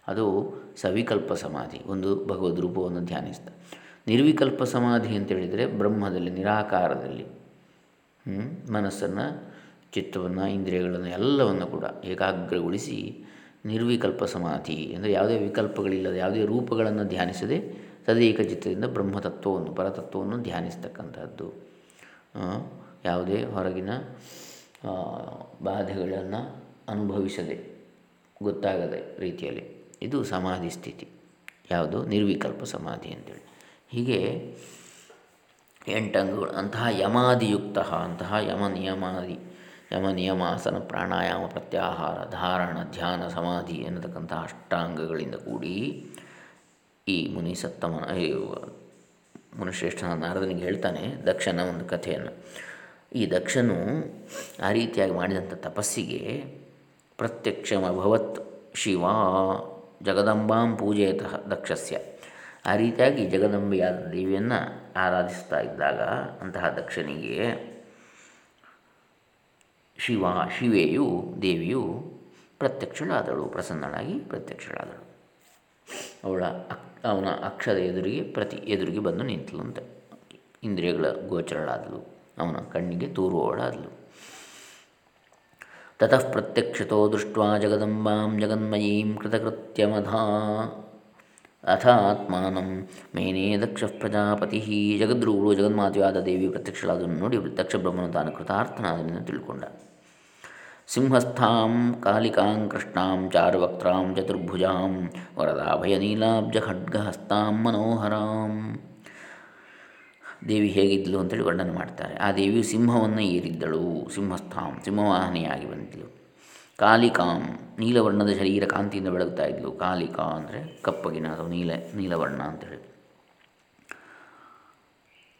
ಅದು ಸವಿಕಲ್ಪ ಸಮಾಧಿ. ಒಂದು ಭಗವದ್ ರೂಪವನ್ನು ಧ್ಯಾನಿಸ್ತ. ನಿರ್ವಿಕಲ್ಪ ಸಮಾಧಿ ಅಂತೇಳಿದರೆ ಬ್ರಹ್ಮದಲ್ಲಿ, ನಿರಾಕಾರದಲ್ಲಿ ಮನಸ್ಸನ್ನು, ಚಿತ್ತವನ್ನು, ಇಂದ್ರಿಯಗಳನ್ನು ಎಲ್ಲವನ್ನು ಕೂಡ ಏಕಾಗ್ರಗೊಳಿಸಿ ನಿರ್ವಿಕಲ್ಪ ಸಮಾಧಿ ಅಂದರೆ ಯಾವುದೇ ವಿಕಲ್ಪಗಳಿಲ್ಲದೆ, ಯಾವುದೇ ರೂಪಗಳನ್ನು ಧ್ಯಾನಿಸದೆ ತದೇಕ ಚಿತ್ತದಿಂದ ಬ್ರಹ್ಮತತ್ವವನ್ನು, ಪರತತ್ವವನ್ನು ಧ್ಯಾನಿಸ್ತಕ್ಕಂಥದ್ದು. ಯಾವುದೇ ಹೊರಗಿನ ಬಾಧೆಗಳನ್ನು ಅನುಭವಿಸದೆ, ಗೊತ್ತಾಗದೆ ರೀತಿಯಲ್ಲಿ. ಇದು ಸಮಾಧಿ ಸ್ಥಿತಿ. ಯಾವುದು? ನಿರ್ವಿಕಲ್ಪ ಸಮಾಧಿ ಅಂತೇಳಿ. ಹೀಗೆ ಎಂಟಂಗಗಳು, ಅಂತಹ ಯಮಾದಿಯುಕ್ತ, ಅಂತಹ ಯಮ ನಿಯಮಾದಿ, ಯಮ ನಿಯಮಾಸನ ಪ್ರಾಣಾಯಾಮ, ಪ್ರತ್ಯಾಹಾರ, ಧಾರಣ, ಧ್ಯಾನ, ಸಮಾಧಿ ಎನ್ನತಕ್ಕಂತಹ ಅಷ್ಟಾಂಗಗಳಿಂದ ಕೂಡಿ ಈ ಮುನಿ ಸತ್ತಮನ ಮುನಿಶ್ರೇಷ್ಠನ ನಾರದನಿಗೆ ಹೇಳ್ತಾನೆ ದಕ್ಷನ ಒಂದು ಕಥೆಯನ್ನು. ಈ ದಕ್ಷನು ಆ ರೀತಿಯಾಗಿ ಮಾಡಿದಂಥ ತಪಸ್ಸಿಗೆ ಪ್ರತ್ಯಕ್ಷಮಭವತ್ ಶಿವ ಜಗದಂಬಾಂ ಪೂಜೆಯತಃ ದಕ್ಷಸ್ಯ. ಆ ರೀತಿಯಾಗಿ ಜಗದಂಬೆಯಾದ ದೇವಿಯನ್ನು ಆರಾಧಿಸ್ತಾ ಇದ್ದಾಗ ಅಂತಹ ದಕ್ಷನಿಗೆ ಶಿವ, ಶಿವೆಯು, ದೇವಿಯು ಪ್ರತ್ಯಕ್ಷಳಾದಳು, ಪ್ರಸನ್ನಳಾಗಿ ಪ್ರತ್ಯಕ್ಷಳಾದಳು. ಅವಳ ಅಕ್, ಅವನ ಅಕ್ಷದ ಎದುರಿಗೆ ಪ್ರತಿ ಎದುರಿಗೆ ಬಂದು ನಿಂತಲಂತೆ ಇಂದ್ರಿಯಗಳ ಗೋಚರಳಾದಳು. ಅವನ ಕಣ್ಣಿಗೆ ತೂರುವವಳಾದಳು ತತಃ ಪ್ರತ್ಯಕ್ಷತೋ ದೃಷ್ಟ ಜಗದಂಬಾಂ ಜಗನ್ಮಯೀಂ ಕೃತಕೃತ್ಯಮಧಾ. ಅಥ ಆತ್ಮಾನಂ ಮೇನೇ ದಕ್ಷ ಪ್ರಜಾಪತಿ. ಜಗದ್ರೂಳು ಜಗನ್ಮಾತೆಯಾದ ದೇವಿ ಪ್ರತ್ಯಕ್ಷಳಾದನ್ನು ನೋಡಿ ದಕ್ಷ ಬ್ರಹ್ಮನು ತಾನು ಕೃತಾರ್ಥನಾದನೆಂದು ತಿಳ್ಕೊಂಡ. ಸಿಂಹಸ್ಥಾಂ ಕಾಲಿಕಾಂ ಕೃಷ್ಣಾಂ ಚಾರುವಕ್ತ್ರಾಂ ಚತುರ್ಭುಜಾಂ ವರದಾಭಯ ನೀಲಾಬ್ಜ ಖಡ್ಗಹಸ್ತಾಂ ಮನೋಹರಾಂ. ದೇವಿ ಹೇಗಿದ್ದಳು ಅಂತೇಳಿ ವರ್ಣನೆ ಮಾಡ್ತಾರೆ. ಆ ದೇವಿಯು ಸಿಂಹವನ್ನು ಏರಿದ್ದಳು ಸಿಂಹಸ್ಥಾಂ ಸಿಂಹವಾಹನಿಯಾಗಿ ಬಂದಿದ್ದಳು ಕಾಲಿಕಾಂ, ನೀಲವರ್ಣದ ಶರೀರ ಕಾಂತಿಯಿಂದ ಬೆಳಗ್ತಾ ಇದ್ಲು. ಕಾಲಿಕಾ ಅಂದರೆ ಕಪ್ಪಗಿನ ಅಥವಾ ನೀಲ, ನೀಲವರ್ಣ ಅಂತೇಳಿ.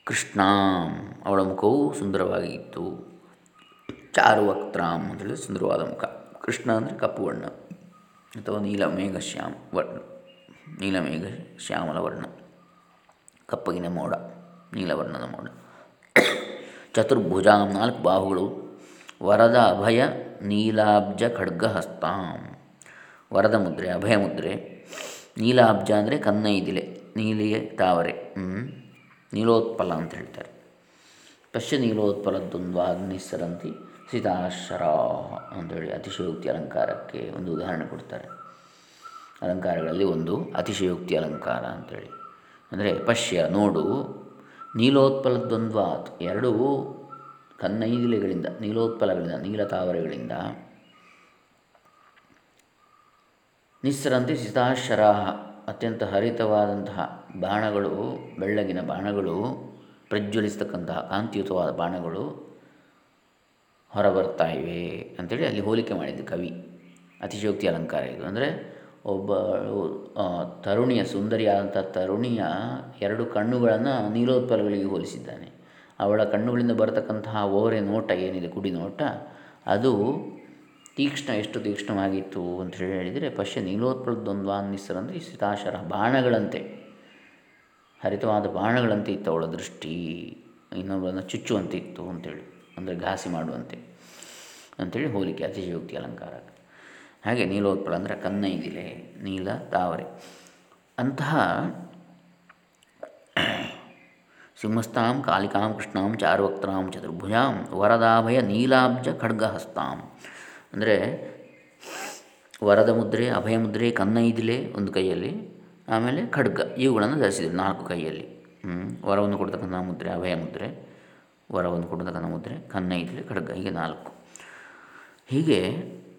ಕೃಷ್ಣಾಂ, ಅವಳ ಮುಖವು ಸುಂದರವಾಗಿತ್ತು ಚಾರುವಕ್ತ್ರಾಂ ಅಂತೇಳಿ ಸುಂದರವಾದ ಮುಖ. ಕೃಷ್ಣ ಅಂದರೆ ಕಪ್ಪು ವರ್ಣ ಅಥವಾ ನೀಲಮೇಘ ಶ್ಯಾಮ್ ವರ್ಣ ನೀಲಮೇಘ ಶ್ಯಾಮಲ ವರ್ಣ. ಕಪ್ಪಗಿನ ಮೋಡ. ನೀಲವರ್ಣದ ಮೋಡ. ಚತುರ್ಭುಜ ನಾಲ್ಕು ಬಾಹುಗಳು. ವರದ ಅಭಯ ನೀಲಾಬ್ಜ ಖಡ್ಗಹಸ್ತಾಂ. ವರದ ಮುದ್ರೆ, ಅಭಯ ಮುದ್ರೆ. ನೀಲಾಬ್ಜ ಅಂದರೆ ಕನ್ನೈದಿಲೆ ನೀಲಿಯ ತಾವರೆ. ನೀಲೋತ್ಪಲ ಅಂತ ಹೇಳ್ತಾರೆ. ಪಶ್ಯ ನೀಲೋತ್ಪಲದ್ದೊಂದು ನಿಸ್ಸರಂತಿ ಅಂತ ಅಂತೇಳಿ ಅತಿಶಯೋಕ್ತಿ ಅಲಂಕಾರಕ್ಕೆ ಒಂದು ಉದಾಹರಣೆ ಕೊಡ್ತಾರೆ. ಅಲಂಕಾರಗಳಲ್ಲಿ ಒಂದು ಅತಿಶಯೋಕ್ತಿ ಅಲಂಕಾರ ಅಂಥೇಳಿ ಅಂದರೆ ಪಶ್ಯ ನೋಡು ನೀಲೋತ್ಪಲದ್ವಂದ್ವಾತ್ ಎರಡೂ ಕನ್ನೈದಿಲೆಗಳಿಂದ, ನೀಲೋತ್ಪಲಗಳಿಂದ, ನೀಲತಾವರೆಗಳಿಂದ. ನಿಸ್ಸರಂತೆ ಸಿತಾಶರಾಹ ಅತ್ಯಂತ ಹರಿತವಾದಂತಹ ಬಾಣಗಳು, ಬೆಳ್ಳಗಿನ ಬಾಣಗಳು, ಪ್ರಜ್ವಲಿಸ್ತಕ್ಕಂತಹ ಕಾಂತಿಯುತವಾದ ಬಾಣಗಳು ಹೊರಬರ್ತಾ ಇವೆ ಅಂಥೇಳಿ ಅಲ್ಲಿ ಹೋಲಿಕೆ ಮಾಡಿದ್ದು ಕವಿ. ಅತಿಶಯೋಕ್ತಿ ಅಲಂಕಾರ ಇದು. ಅಂದರೆ ಒಬ್ಬ ತರುಣಿಯ ಸುಂದರಿಯಾದಂಥ ತರುಣಿಯ ಎರಡು ಕಣ್ಣುಗಳನ್ನು ನೀಲೋತ್ಪಲಗಳಿಗೆ ಹೋಲಿಸಿದ್ದಾನೆ. ಅವಳ ಕಣ್ಣುಗಳಿಂದ ಬರತಕ್ಕಂತಹ ಓರೆ ನೋಟ ಏನಿದೆ ಕುಡಿ ನೋಟ? ಅದು ತೀಕ್ಷ್ಣ, ಎಷ್ಟು ತೀಕ್ಷ್ಣವಾಗಿತ್ತು ಅಂತ ಹೇಳಿ ಹೇಳಿದರೆ, ಪಶ್ಯ ನೀಲೋತ್ಪಲದ್ವಂದ್ವಾನ್ನಿಸ್ಸರಂದರೆ ಸಿತಾಶರ ಬಾಣಗಳಂತೆ. ಹರಿತವಾದ ಬಾಣಗಳಂತೆ ಇತ್ತು ಅವಳ ದೃಷ್ಟಿ. ಇನ್ನೊಬ್ಬರನ್ನು ಚುಚ್ಚುವಂತೆ ಇತ್ತು ಅಂತೇಳಿ, ಅಂದರೆ ಘಾಸಿ ಮಾಡುವಂತೆ ಅಂಥೇಳಿ ಹೋಲಿಕೆ, ಅತಿಶಯೋಕ್ತಿ ಅಲಂಕಾರ ಹಾಗೆ ನೀಲೋತ್ಪಲ ಅಂದರೆ ಕನ್ನೈದಿಲೆ, ನೀಲ, ತಾವರೆ. ಅಂತಹ ಸಿಂಹಸ್ಥಾಂ, ಕಾಲಿಕಾಂ, ಕೃಷ್ಣಾಂ ಚಾರುವಕ್ತಾಂ ಚತುರ್ಭುಜಾಂ, ವರದಾಭಯ, ನೀಲಾಬ್ಜ, ಖಡ್ಗಹಸ್ತಾಂ. ಅಂದರೆ ವರದ ಮುದ್ರೆ, ಅಭಯ ಮುದ್ರೆ, ಕನ್ನೈದಿಲೆ ಒಂದು ಕೈಯಲ್ಲಿ, ಆಮೇಲೆ ಖಡ್ಗ, ಇವುಗಳನ್ನು ಧರಿಸಿದರು ನಾಲ್ಕು ಕೈಯಲ್ಲಿ. ವರವನ್ನು ಕೊಡ್ತಕ್ಕಂಥ ಮುದ್ರೆ, ಅಭಯ ಮುದ್ರೆ, ವರವನ್ನು ಕೊಡ್ತಕ್ಕಂಥ ಮುದ್ರೆ, ಕನ್ನೈದಿಲೆ, ಖಡ್ಗ, ಹೀಗೆ ನಾಲ್ಕು. ಹೀಗೆ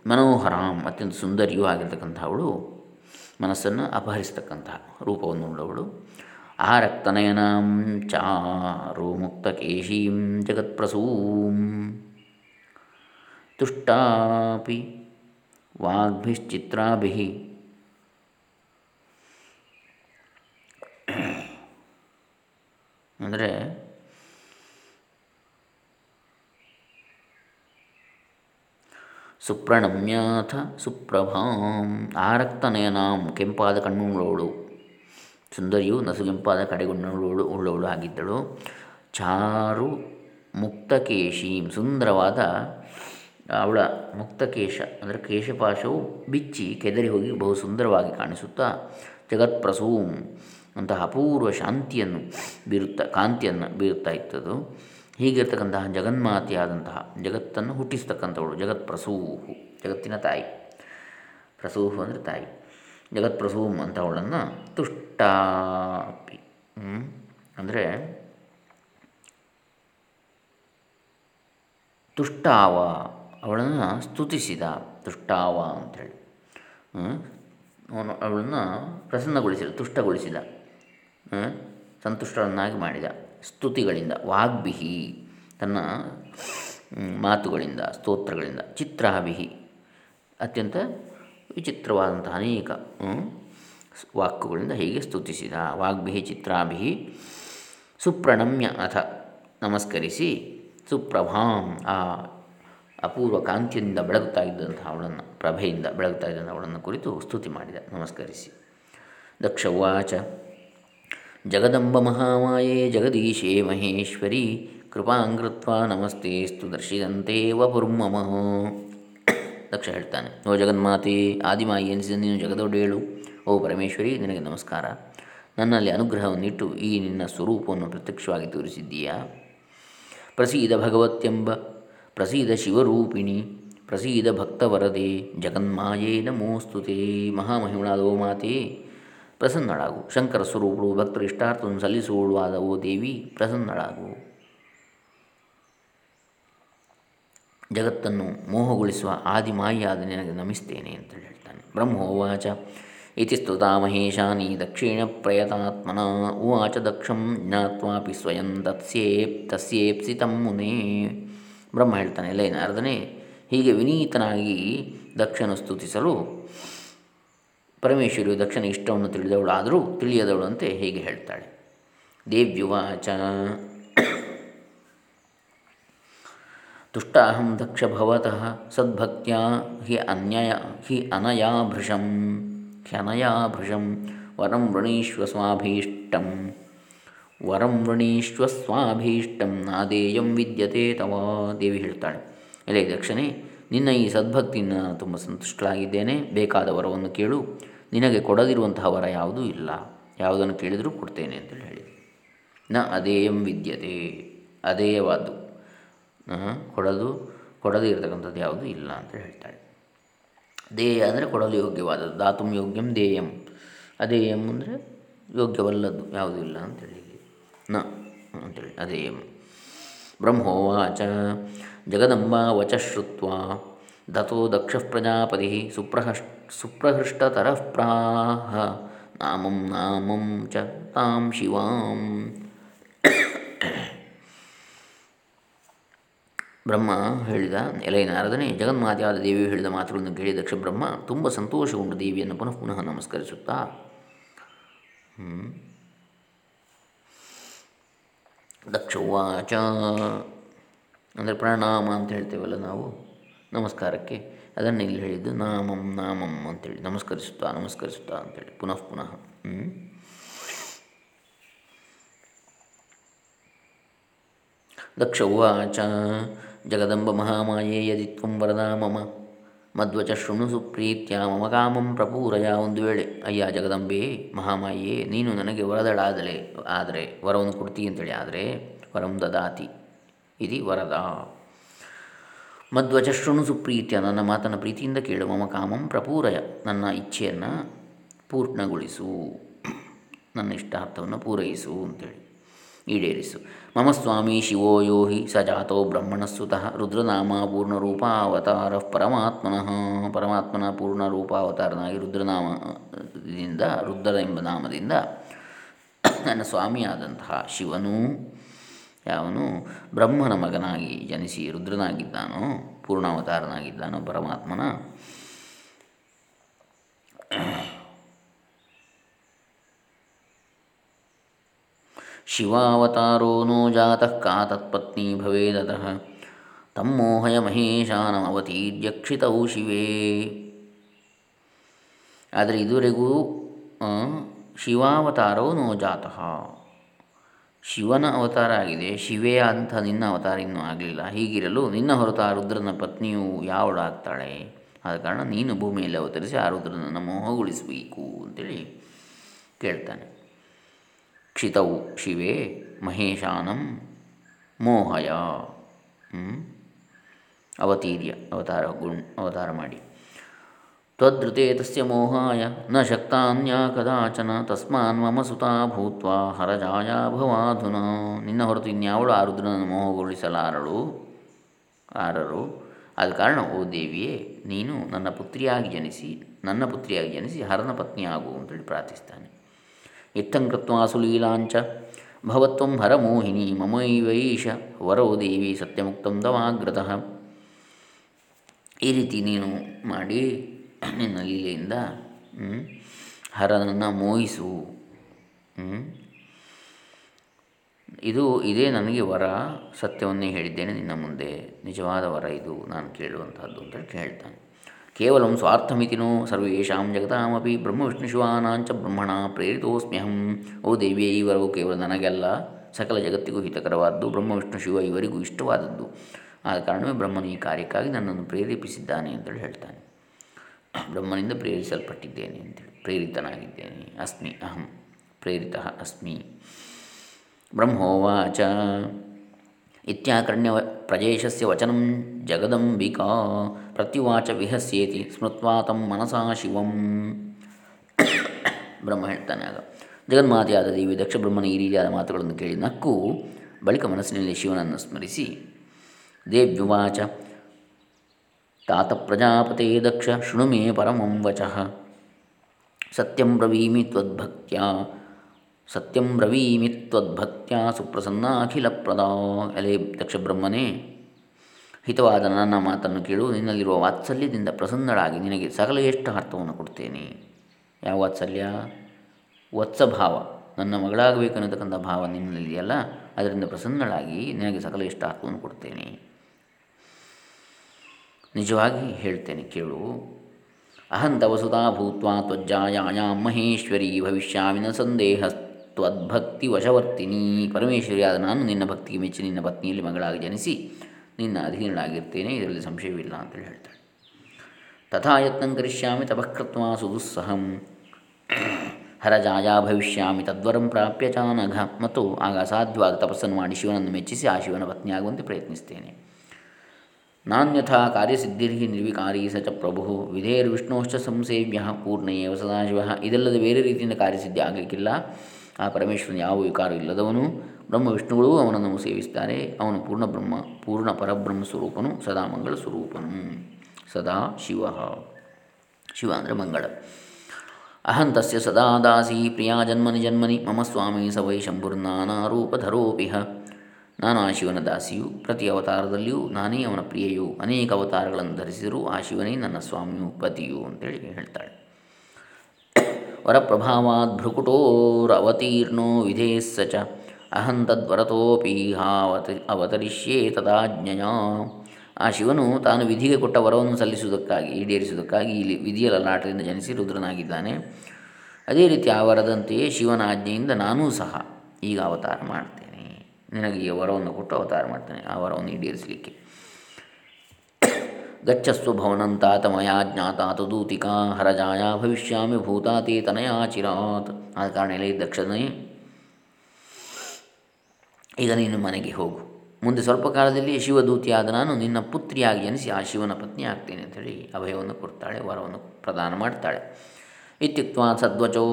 ಮನೋಹರಾಂ ಅತ್ಯಂತ ಸುಂದರಿಯೂ ಆಗಿರ್ತಕ್ಕಂಥವಳು ಮನಸ್ಸನ್ನು ಅಪಹರಿಸ್ತಕ್ಕಂತಹ ರೂಪವನ್ನುಳ್ಳವಳು ಆರಕ್ತನಯನಾಂ ಚಾರು ಮುಕ್ತಕೇಶೀಂ ಜಗತ್ಪ್ರಸೂಂ. ತುಷ್ಟಾಪಿ ವಾಗ್ಭಿಶ್ಚಿತ್ರಾಭಿ. ಅಂದರೆ ಸುಪ್ರಣಮ್ಯಾಥ ಸುಪ್ರಭಾಂ ಆರಕ್ತನಯನಾಂ ಕೆಂಪಾದ ಕಣ್ಣುಳ್ಳವಳು ಸುಂದರಿಯು ನಸುಗೆಂಪಾದ ಕಡೆಗುಣ್ಣುಳ್ಳವಳು ಉಳ್ಳವಳು ಆಗಿದ್ದಳು. ಚಾರು ಮುಕ್ತಕೇಶೀಂ ಸುಂದರವಾದ ಅವಳ ಮುಕ್ತಕೇಶ, ಅಂದರೆ ಕೇಶಪಾಶವು ಬಿಚ್ಚಿ ಕೆದರಿ ಹೋಗಿ ಬಹು ಸುಂದರವಾಗಿ ಕಾಣಿಸುತ್ತಾ ಜಗತ್ಪ್ರಸೂಂ ಅಂತಹ ಅಪೂರ್ವ ಶಾಂತಿಯನ್ನು ಬೀರುತ್ತಾ, ಕಾಂತಿಯನ್ನು ಬೀರುತ್ತಾ ಇತ್ತದು ಹೀಗಿರ್ತಕ್ಕಂತಹ ಜಗನ್ಮಾತೆಯಾದಂತಹ ಜಗತ್ತನ್ನು ಹುಟ್ಟಿಸ್ತಕ್ಕಂಥವಳು, ಜಗತ್ಪ್ರಸೂಹು, ಜಗತ್ತಿನ ತಾಯಿ. ಪ್ರಸೂಹು ಅಂದರೆ ತಾಯಿ. ಜಗತ್ಪ್ರಸೂಂ ಅಂತವಳನ್ನು ತುಷ್ಟಾಪಿ ಅಂದರೆ ತುಷ್ಟಾವ, ಅವಳನ್ನು ಸ್ತುತಿಸಿದ ತುಷ್ಟಾವ ಅಂಥೇಳಿ ಅವನು, ಅವಳನ್ನು ಪ್ರಸನ್ನಗೊಳಿಸಿದ, ತುಷ್ಟಗೊಳಿಸಿದ ಸಂತುಷ್ಟರನ್ನಾಗಿ ಮಾಡಿದ. ಸ್ತುತಿಗಳಿಂದ ವಾಗ್ಬಿಹಿ ತನ್ನ ಮಾತುಗಳಿಂದ, ಸ್ತೋತ್ರಗಳಿಂದ, ಚಿತ್ರಾಭಿಹಿ, ಅತ್ಯಂತ ವಿಚಿತ್ರವಾದಂಥ ಅನೇಕ ವಾಕುಗಳಿಂದ ಹೀಗೆ ಸ್ತುತಿಸಿದ. ವಾಗ್ಭಿಹಿ, ಚಿತ್ರಾಭಿಹಿ, ಸುಪ್ರಣಮ್ಯ ಅಥ ನಮಸ್ಕರಿಸಿ ಸುಪ್ರಭಾಂ ಆ ಅಪೂರ್ವ ಕಾಂತಿಯಿಂದ ಬೆಳಗುತ್ತಾ ಇದ್ದಂತಹ ಅವಳನ್ನು, ಪ್ರಭೆಯಿಂದ ಬೆಳಗುತ್ತಾ ಇದ್ದಂಥ ಅವಳನ್ನು ಕುರಿತು ಸ್ತುತಿ ಮಾಡಿದ. ನಮಸ್ಕರಿಸಿ. ದಕ್ಷ ಉವಾಚ. ಜಗದಂಬ ಮಹಾಮಾಯೇ ಜಗದೀಶೇ ಮಹೇಶ್ವರಿ ಕೃಪಾಂಕೃತ್ವ ನಮಸ್ತೆ ಸ್ತು ದರ್ಶಿದಂತೆ ವಪುರ್ಮಮ. ದಕ್ಷ ಹೇಳ್ತಾನೆ, ಓ ಜಗನ್ಮಾತೆ, ಆದಿಮಾಯಿ ಎನಿಸಿದ ನೀನು ಜಗದೊಡೇಳು ಓ ಪರಮೇಶ್ವರಿ, ನಿನಗೆ ನಮಸ್ಕಾರ. ನನ್ನಲ್ಲಿ ಅನುಗ್ರಹವನ್ನಿಟ್ಟು ಈ ನಿನ್ನ ಸ್ವರೂಪವನ್ನು ಪ್ರತ್ಯಕ್ಷವಾಗಿ ತೋರಿಸಿದ್ದೀಯಾ? ಪ್ರಸೀದ ಭಗವತ್ಯಂಬ ಪ್ರಸೀದ ಶಿವರೂಪಿಣಿ, ಪ್ರಸೀದ ಭಕ್ತವರದೆ, ಜಗನ್ಮಾಯೇ ನಮೋಸ್ತುತೆ. ಮಹಾಮಹಿಮಳಾದೋ ಮಾತೆ ಪ್ರಸನ್ನಳಾಗು. ಶಂಕರ ಸ್ವರೂಪಳು, ಭಕ್ತರ ಇಷ್ಟಾರ್ಥವನ್ನು ಸಲ್ಲಿಸುವಳು ಆದ ಓ ದೇವಿ ಪ್ರಸನ್ನಳಾಗು. ಜಗತ್ತನ್ನು ಮೋಹಗೊಳಿಸುವ ಆದಿಮಾಯಿಯಾದ ನಿನಗೆ ನಮಿಸ್ತೇನೆ ಅಂತ ಹೇಳ್ತಾನೆ. ಬ್ರಹ್ಮೋವಾಚ ಇತಿ ಸ್ತುತ ಮಹೇಶಾನಿ ದಕ್ಷಿಣ ಪ್ರಯತಾತ್ಮನ. ಉವಾಚ ದಕ್ಷಂ ಜ್ಞಾತ್ವಾಪಿ ಸ್ವಯಂ ತತ್ಸೇಪ್ ತಸ್ಯೇಪ್ಸಿತಂ ಮುನೇ. ಬ್ರಹ್ಮ ಹೇಳ್ತಾನೆ ನಾರದನೇ ಹೀಗೆ ವಿನೀತನಾಗಿ ದಕ್ಷನು ಸ್ತುತಿಸಲು ಪರಮೇಶ್ವರಿಯು ದಕ್ಷನ ಇಷ್ಟವನ್ನು ತಿಳಿದವಳಾದರೂ ತಿಳಿಯದವಳಂತೆ ಹೇಗೆ ಹೇಳ್ತಾಳೆ? ದೇವ್ಯುವಾಚ. ತುಷ್ಟಾಹಂ ದಕ್ಷ ಭವತಃ ಸದ್ಭಕ್ತಿಯ ಹಿ ಅನ್ಯಯ, ಹಿ ಅನಯಾ ಭೃಶಂ ಹ್ಯನಯಾ ಭೃಶಂ ವರಂ ವೃಣೀಶ್ವ ಸ್ವಾಭೀಷ್ಟಂ ವರಂ ವೃಣೀಶ್ವ ಸ್ವಾಭೀಷ್ಟಂ ನಾದೇಯಂ ವಿದ್ಯತೆ ತವಾ ದೇವಿ ಹೇಳ್ತಾಳೆ. ಎಲೆ ದಕ್ಷನೇ ನಿನ್ನ ಈ ಸದ್ಭಕ್ತಿಯನ್ನು ನಾನು ತುಂಬ ಸಂತುಷ್ಟಳಾಗಿದ್ದೇನೆ, ಬೇಕಾದ ವರವನ್ನು ಕೇಳು. ನಿನಗೆ ಕೊಡದಿರುವಂತಹ ವರ ಯಾವುದೂ ಇಲ್ಲ. ಯಾವುದನ್ನು ಕೇಳಿದರೂ ಕೊಡ್ತೇನೆ ಅಂತೇಳಿ ಹೇಳಿ ನ ಅದೇಯಂ ವಿದ್ಯತೆ. ಅದೇಯವಾದ್ದು. ಕೊಡಲು ಕೊಡದೇ ಇರತಕ್ಕಂಥದ್ದು ಯಾವುದೂ ಇಲ್ಲ ಅಂತ ಹೇಳ್ತಾಳೆ. ದೇಯ ಅಂದರೆ ಕೊಡಲು ಯೋಗ್ಯವಾದದ್ದು. ದಾತುಂ ಯೋಗ್ಯಂ ದೇಯಂ. ಅದೇಯಂ ಅಂದರೆ ಯೋಗ್ಯವಲ್ಲದ್ದು, ಯಾವುದೂ ಇಲ್ಲ ಅಂತೇಳಿ ನ ಅಂತೇಳಿ, ಅದೇಯಂ. ಬ್ರಹ್ಮೋವಾಚ. ಜಗದಂಬಾ ವಚ ಶ್ರುತ್ವ ದತೋ ದಕ್ಷ ಪ್ರಜಾಪತಿ ಸುಪ್ರಹೃಷ್ ಸುಪ್ರಹೃಷ್ಟತರಃ ಪ್ರಾಹ ನಾಮಂ ನಾಮಂ ಚ ತಾಂ ಶಿವಾಂ ಬ್ರಹ್ಮ ಹೇಳಿದ ಎಲೆ ನಾರದನೇ ಜಗನ್ಮಾತೆಯಾದ ದೇವಿಯು ಹೇಳಿದ ಮಾತುಗಳನ್ನು ಕೇಳಿ ದಕ್ಷ ಬ್ರಹ್ಮ ತುಂಬ ಸಂತೋಷಗೊಂಡು ದೇವಿಯನ್ನು ಪುನಃ ಪುನಃ ನಮಸ್ಕರಿಸುತ್ತಾ ದಕ್ಷ ಉಚ ಅಂದರೆ ಪ್ರಣಾಮ ಅಂತ ಹೇಳ್ತೇವಲ್ಲ ನಾವು. ನಮಸ್ಕಾರಕ್ಕೆ. ಅದನ್ನು ಇಲ್ಲಿ ಹೇಳಿದ್ದು ನಾಮಂ ನಾಮಂ ಅಂತೇಳಿ, ನಮಸ್ಕರಿಸುತ್ತಾ ನಮಸ್ಕರಿಸುತ್ತಾ ಅಂತೇಳಿ, ಪುನಃ ಪುನಃ. ದಕ್ಷ ಉವಾಚ, ಜಗದಂಬ ಮಹಾಮಾಯೇ ಯದಿ ತ್ವಂ ವರದಾ ಮಮ. ಮಧ್ವಚ ಶೃಣು ಸುಪ್ರೀತ್ಯ ಮಮ ಕಾಮಂ ಪ್ರಪೂರಯ ಒಂದು ವೇಳೆ, ಅಯ್ಯ ಜಗದಂಬೆ, ಮಹಾಮಾಯೇ, ನೀನು ನನಗೆ ವರದಳಾದಲೆ, ಆದರೆ, ವರವನ್ನು ಕೊಡ್ತೀ ಅಂತೇಳಿ ಆದರೆ ವರಂ ದದಾತಿ. ಇದು ವರದ. ಮಧ್ವಚ ಶೃಣು ಸುಪ್ರೀತ್ಯ ನನ್ನ ಮಾತನ್ನು ಪ್ರೀತಿಯಿಂದ ಕೇಳು, ಮಮ ಕಾಮಂ ಪ್ರಪೂರಯ. ನನ್ನ ಇಚ್ಛೆಯನ್ನು ಪೂರ್ಣಗೊಳಿಸು. ನನ್ನ ಇಷ್ಟಾರ್ಥವನ್ನು ಪೂರೈಸು ಅಂತೇಳಿ ಈಡೇರಿಸು. ಮಮ ಸ್ವಾಮಿ ಶಿವೋ ಯೋ ಹಿ ಸ ಜಾತೋ ಬ್ರಹ್ಮಣಸ್ಸುತಃ ರುದ್ರನಾಮ ಪೂರ್ಣರೂಪಾವತಾರ ಪರಮಾತ್ಮನಃ. ಪರಮಾತ್ಮನ ಪೂರ್ಣರೂಪಾವತಾರನಾಗಿ ರುದ್ರನಾಮದಿಂದ ರುದ್ರ ಎಂಬ ನಾಮದಿಂದ ನನ್ನ ಸ್ವಾಮಿಯಾದಂತಹ ಶಿವನು ಯಾವನು ಬ್ರಹ್ಮನ ಮಗನಾಗಿ ಜನಿಸಿ ರುದ್ರನಾಗಿದ್ದಾನೋ, ಪೂರ್ಣಾವತಾರನಾಗಿದ್ದಾನೋ ಪರಮಾತ್ಮನ. ಶಿವಾವತಾರೋ ನೋ ಜಾತಃ ಕಾ ತತ್ಪತ್ನಿ ಭವೇದತಃ ತಮ್ಮೋಹಯ ಮಹೇಶಾನಮವತೀರ್ಯಕ್ಷಿತೌ ಶಿವೇ. ಆದರೆ ಇದುವರೆಗೂ ಶಿವಾವತಾರೋ ನೋ ಜಾತಃ. ಶಿವನ ಅವತಾರ ಆಗಿದೆ ಶಿವೆಯ ಅಂತ ನಿನ್ನ ಅವತಾರ ಇನ್ನೂ ಆಗಲಿಲ್ಲ. ಹೀಗಿರಲು ನಿನ್ನ ಹೊರತು ಆ ರುದ್ರನ ಪತ್ನಿಯು ಯಾವಳಾಗ್ತಾಳೆ ಆದ ಕಾರಣ ನೀನು ಭೂಮಿಯಲ್ಲಿ ಅವತರಿಸಿ ಆ ರುದ್ರನನ್ನು ಮೋಹಗೊಳಿಸಬೇಕು ಅಂತೇಳಿ ಕೇಳ್ತಾನೆ. ಕ್ಷಿತವು ಶಿವೇ ಮಹೇಶಾನಂ ಮೋಹಯ. ಅವತೀರ್ಯ, ಅವತಾರ ಗುಣ್, ಅವತಾರ ಮಾಡಿ. ತ್ವದೃತೆ ತಸ್ಯ ಮೋಹಾಯ ನ ಶಕ್ತಾನ್ಯ ಕದಾಚನ ತಸ್ಮಾನ್ ಮಮ ಸುತಾ ಭೂತ್ವ ಹರಜಾಯ ಭವಾಧುನ ನಿನ್ನ ಹೊರತು ಇನ್ಯಾವಳು ಆ ರುದ್ರನನ್ನು ಮೋಹಗೊಳಿಸಲಾರಳು ಆರರು ಆದ ಕಾರಣ, ಓ ದೇವಿಯೇ, ನೀನು ನನ್ನ ಪುತ್ರಿಯಾಗಿ ಜನಿಸಿ, ನನ್ನ ಪುತ್ರಿಯಾಗಿ ಜನಿಸಿ ಹರನ ಪತ್ನಿಯಾಗು ಅಂತೇಳಿ ಪ್ರಾರ್ಥಿಸ್ತಾನೆ. ಇತ್ತಂ ಕೃತ್ವಾ ಸುಲೀಲಾಂಚ, ಭವತ್ವಂ ಹರಮೋಹಿನಿ, ಮಮೈವೈಷ, ವರೋ ದೇವಿ ಸತ್ಯಮುಕ್ತಂ ದವಾಗ್ರತಃ। ಈ ರೀತಿ ನೀನು ಮಾಡಿ ನಿನ್ನ ಲೀಲೆಯಿಂದ ಹರನನ್ನು ಮೋಹಿಸು. ಇದು ಇದೇ ನನಗೆ ವರ, ಸತ್ಯವನ್ನೇ ಹೇಳಿದ್ದೇನೆ ನಿನ್ನ ಮುಂದೆ. ನಿಜವಾದ ವರ ಇದು, ನಾನು ಕೇಳುವಂತಹದ್ದು ಅಂತ ಹೇಳ್ತಾನೆ ಕೇವಲ ಸ್ವಾರ್ಥಮಿತಿನೋ ಸರ್ವೇಷಾಂ ಜಗತಾಮಪಿ ಬ್ರಹ್ಮ ವಿಷ್ಣು ಶಿವಾನಾಂಚ ಬ್ರಹ್ಮಣ ಪ್ರೇರಿತೋಸ್ಮ್ಯಹಂ. ಓ ದೇವಿಯೇ, ಈ ವರವು ಕೇವಲ ನನಗೆಲ್ಲ, ಸಕಲ ಜಗತ್ತಿಗೂ ಹಿತಕರವಾದ್ದು ಬ್ರಹ್ಮ ವಿಷ್ಣು ಶಿವ ಇವರಿಗೂ ಇಷ್ಟವಾದದ್ದು. ಆದ ಕಾರಣವೇ ಬ್ರಹ್ಮನು ಈ ಕಾರ್ಯಕ್ಕಾಗಿ ನನ್ನನ್ನು ಪ್ರೇರೇಪಿಸಿದ್ದಾನೆ ಅಂತೇಳಿ ಹೇಳ್ತಾನೆ. ಬ್ರಹ್ಮನಿಂದ ಪ್ರೇರಿಸಲ್ಪಟ್ಟಿದ್ದೇನೆ ಅಂತೇಳಿ, ಪ್ರೇರಿತನಾಗಿದ್ದೇನೆ, ಅಸ್ಮಿ ಅಹಂ, ಪ್ರೇರಿತ ಅಸ್ಮಿ. ಬ್ರಹ್ಮೋವಾಚ. ಇತ್ಯಾಕರ್ಣ್ಯ ಪ್ರಜೇಶಸ್ಯ ವಚನಂ ಜಗದಂಬಿಕಾ ಪ್ರತ್ಯುವಾಚ ವಿಹಸ್ಯೇತಿ ಸ್ಮೃತ್ವಾತಂ ಮನಸಾ ಶಿವಂ. ಬ್ರಹ್ಮ ಹೇಳ್ತಾನೆ ಆಗ. ಜಗನ್ಮಾತೆಯಾದ ದೇವಿ ದಕ್ಷ ಬ್ರಹ್ಮನ ಈ ರೀತಿಯಾದ ಮಾತುಗಳನ್ನು ಕೇಳಿ ನಕ್ಕು ಬಳಿಕ ಮನಸ್ಸಿನಲ್ಲಿ ಶಿವನನ್ನು ಸ್ಮರಿಸಿ, ದೇವ್ಯುವಾಚ ತಾತ ಪ್ರಜಾಪತಿ ದಕ್ಷ ಶೃಣು ಮೇ ಪರಮಂ ವಚಃ. ಸತ್ಯಂ ಬ್ರವೀಮಿ ತ್ವದ್ಭಕ್ತಿಯ. ಸತ್ಯಂ ಬ್ರವೀಮಿ ತ್ವದ್ಭಕ್ತ್ಯ ಸುಪ್ರಸನ್ನ ಅಖಿಲಪ್ರದ ಎಲೆ ದಕ್ಷ ಬ್ರಹ್ಮನೇ, ಹಿತವಾದ ನನ್ನ ಮಾತನ್ನು ಕೇಳು. ನಿನ್ನಲ್ಲಿರುವ ವಾತ್ಸಲ್ಯದಿಂದ ಪ್ರಸನ್ನಳಾಗಿ ನಿನಗೆ ಸಕಲ ಎಷ್ಟು ಅರ್ಥವನ್ನು ಕೊಡ್ತೇನೆ. ಯಾವ ವಾತ್ಸಲ್ಯ? ವತ್ಸಭಾವ. ನನ್ನ ಮಗಳಾಗಬೇಕನ್ನತಕ್ಕಂಥ ಭಾವ ನಿನ್ನಲ್ಲಿದೆಯಲ್ಲ ಅದರಿಂದ ಪ್ರಸನ್ನಳಾಗಿ ನಿನಗೆ ಸಕಲ ಎಷ್ಟು ಅರ್ಥವನ್ನು ಕೊಡ್ತೇನೆ. ನಿಜವಾಗಿ ಹೇಳ್ತೇನೆ, ಕೇಳು. ಅಹಂ ತವಸುತಾ ಭೂತ್ವ ತ್ವಜ್ಜಾಯಾಂ ಮಹೇಶ್ವರಿ ಭವಿಷ್ಯಾಮಿನ ಸಂದೇಹ ತ್ವದ್ಭಕ್ತಿ ವಶವರ್ತಿನಿ. ಪರಮೇಶ್ವರಿಯಾದ ನಾನು ನಿನ್ನ ಭಕ್ತಿಗೆ ಮೆಚ್ಚಿ ನಿನ್ನ ಪತ್ನಿಯಲ್ಲಿ ಮಗಳಾಗಿ ಜನಿಸಿ ನಿನ್ನ ಅಧೀನಳಾಗಿರ್ತೇನೆ, ಇದರಲ್ಲಿ ಸಂಶಯವಿಲ್ಲ ಅಂತೇಳಿ ಹೇಳ್ತಾಳೆ. ತಥಾ ಯತ್ನಂ ಕರಿಷ್ಯಾಮಿ ತಪಃಕೃತ್ವ ಸುದುಸ್ಸಹಂ. ಹರಜಾಯ ಭವಿಷ್ಯಾಮಿ ತದ್ವರಂ ಪ್ರಾಪ್ಯ ಚಾನಘ. ಮತ್ತು ಆಗ ಅಸಾಧ್ಯವಾದ ತಪಸ್ಸನ್ನು ಮಾಡಿ ಶಿವನನ್ನು ಮೆಚ್ಚಿಸಿ ಆ ಶಿವನ ಪತ್ನಿಯಾಗುವಂತೆ ಪ್ರಯತ್ನಿಸ್ತೇನೆ. ನಾನ್ಯಥಾ ಕಾರ್ಯಸಿದ್ಧಿರ್ಹಿ ನಿರ್ವಿಕಾರಿ ಸ ಚ ಪ್ರಭು ವಿಧೇರ್ವಿಷ್ಣೋಶ್ಚ ಸಂಸೇವ್ಯ ಪೂರ್ಣಯೇವ ಸದಾಶಿವ ಇದಲ್ಲದೆ ಬೇರೆ ರೀತಿಯಿಂದ ಕಾರ್ಯಸಿದ್ಧಿ ಆಗಲಿಕ್ಕಿಲ್ಲ. ಆ ಪರಮೇಶ್ವರನ ಯಾವ ವಿಕಾರ ಇಲ್ಲದವನು. ಬ್ರಹ್ಮ ವಿಷ್ಣುಗಳೂ ಅವನನ್ನು ಸೇವಿಸ್ತಾರೆ. ಅವನು ಪೂರ್ಣ ಬ್ರಹ್ಮ, ಪೂರ್ಣ ಪರಬ್ರಹ್ಮ ಸ್ವರೂಪನು, ಸದಾ ಮಂಗಳ ಸ್ವರೂಪನು. ಸದಾ ಶಿವ. ಶಿವ ಅಂದರೆ ಮಂಗಳ. ಅಹಂ ತಸ್ಯ ಸದಾ ದಾಸಿ, ಪ್ರಿಯ ಜನ್ಮನಿ ಜನ್ಮನಿ, ಮಮ ಸ್ವಾಮಿ ಸ ವೈ ಶಂಭುರ್ನಾನಾರೂಪಧರೋಪಿಹ ನಾನು ಆ ಶಿವನ ದಾಸಿಯು, ಪ್ರತಿ ಅವತಾರದಲ್ಲಿಯೂ ನಾನೇ ಅವನ ಪ್ರಿಯೆಯು. ಅನೇಕ ಅವತಾರಗಳನ್ನು ಧರಿಸಿದರೂ ಆ ಶಿವನೇ ನನ್ನ ಸ್ವಾಮಿಯು, ಪತಿಯು ಅಂತೇಳಿ ಹೇಳ್ತಾಳೆ. ವರಪ್ರಭಾವಾತ್ ಭ್ರುಕುಟೋರವತೀರ್ಣೋ ವಿಧೇಸ್ಸ ಚ, ಅಹಂ ತದ್ವರತೋಪಿ ಹಾವತಿ, ಅವತರಿಷ್ಯೇ ತದಾಜ್ಞಯ ಆ ಶಿವನು ತಾನು ವಿಧಿಗೆ ಕೊಟ್ಟ ವರವನ್ನು ಸಲ್ಲಿಸುವುದಕ್ಕಾಗಿ, ಈಡೇರಿಸುವುದಕ್ಕಾಗಿ ಇಲ್ಲಿ ವಿಧಿಯ ಲಲಾಟದಿಂದ ಜನಿಸಿ ರುದ್ರನಾಗಿದ್ದಾನೆ. ಅದೇ ರೀತಿ ಆ ವರದಂತೆಯೇ ಶಿವನ ಆಜ್ಞೆಯಿಂದ ನಾನೂ ಸಹ ಈಗ ಅವತಾರ ಮಾಡ್ತೇನೆ. ನಿನಗೆ ವರವನ್ನು ಕೊಟ್ಟು ಅವತಾರ ಮಾಡ್ತಾನೆ. ಆ ವರವನ್ನು ಈಡೇರಿಸಲಿಕ್ಕೆ. ಗಚ್ಚಸ್ವ ಭವನಂತಾತ ಮಯಾ ಜ್ಞಾತ ತದೂತಿಕಾ ಹರಜಾಯ ಭವಿಷ್ಯಾಮಿ ಭೂತಾತಿ ತನಯಾಚಿರಾತ್ ಆದ ಕಾರಣ ಎಲೆ ದಕ್ಷನೇ ಈಗ ನೀನು ಮನೆಗೆ ಹೋಗು. ಮುಂದೆ ಸ್ವಲ್ಪ ಕಾಲದಲ್ಲಿ ಶಿವದೂತಿಯಾದ ನಾನು ನಿನ್ನ ಪುತ್ರಿಯಾಗಿ ಜನಿಸಿ ಆ ಶಿವನ ಪತ್ನಿ ಆಗ್ತೇನೆ ಹೇಳಿ ಅಭಯವನ್ನು ಕೊಡ್ತಾಳೆ, ವರವನ್ನು ಪ್ರದಾನ ಮಾಡ್ತಾಳೆ. ಇತ್ಯುಕ್ತ ಸದ್ವಚೋ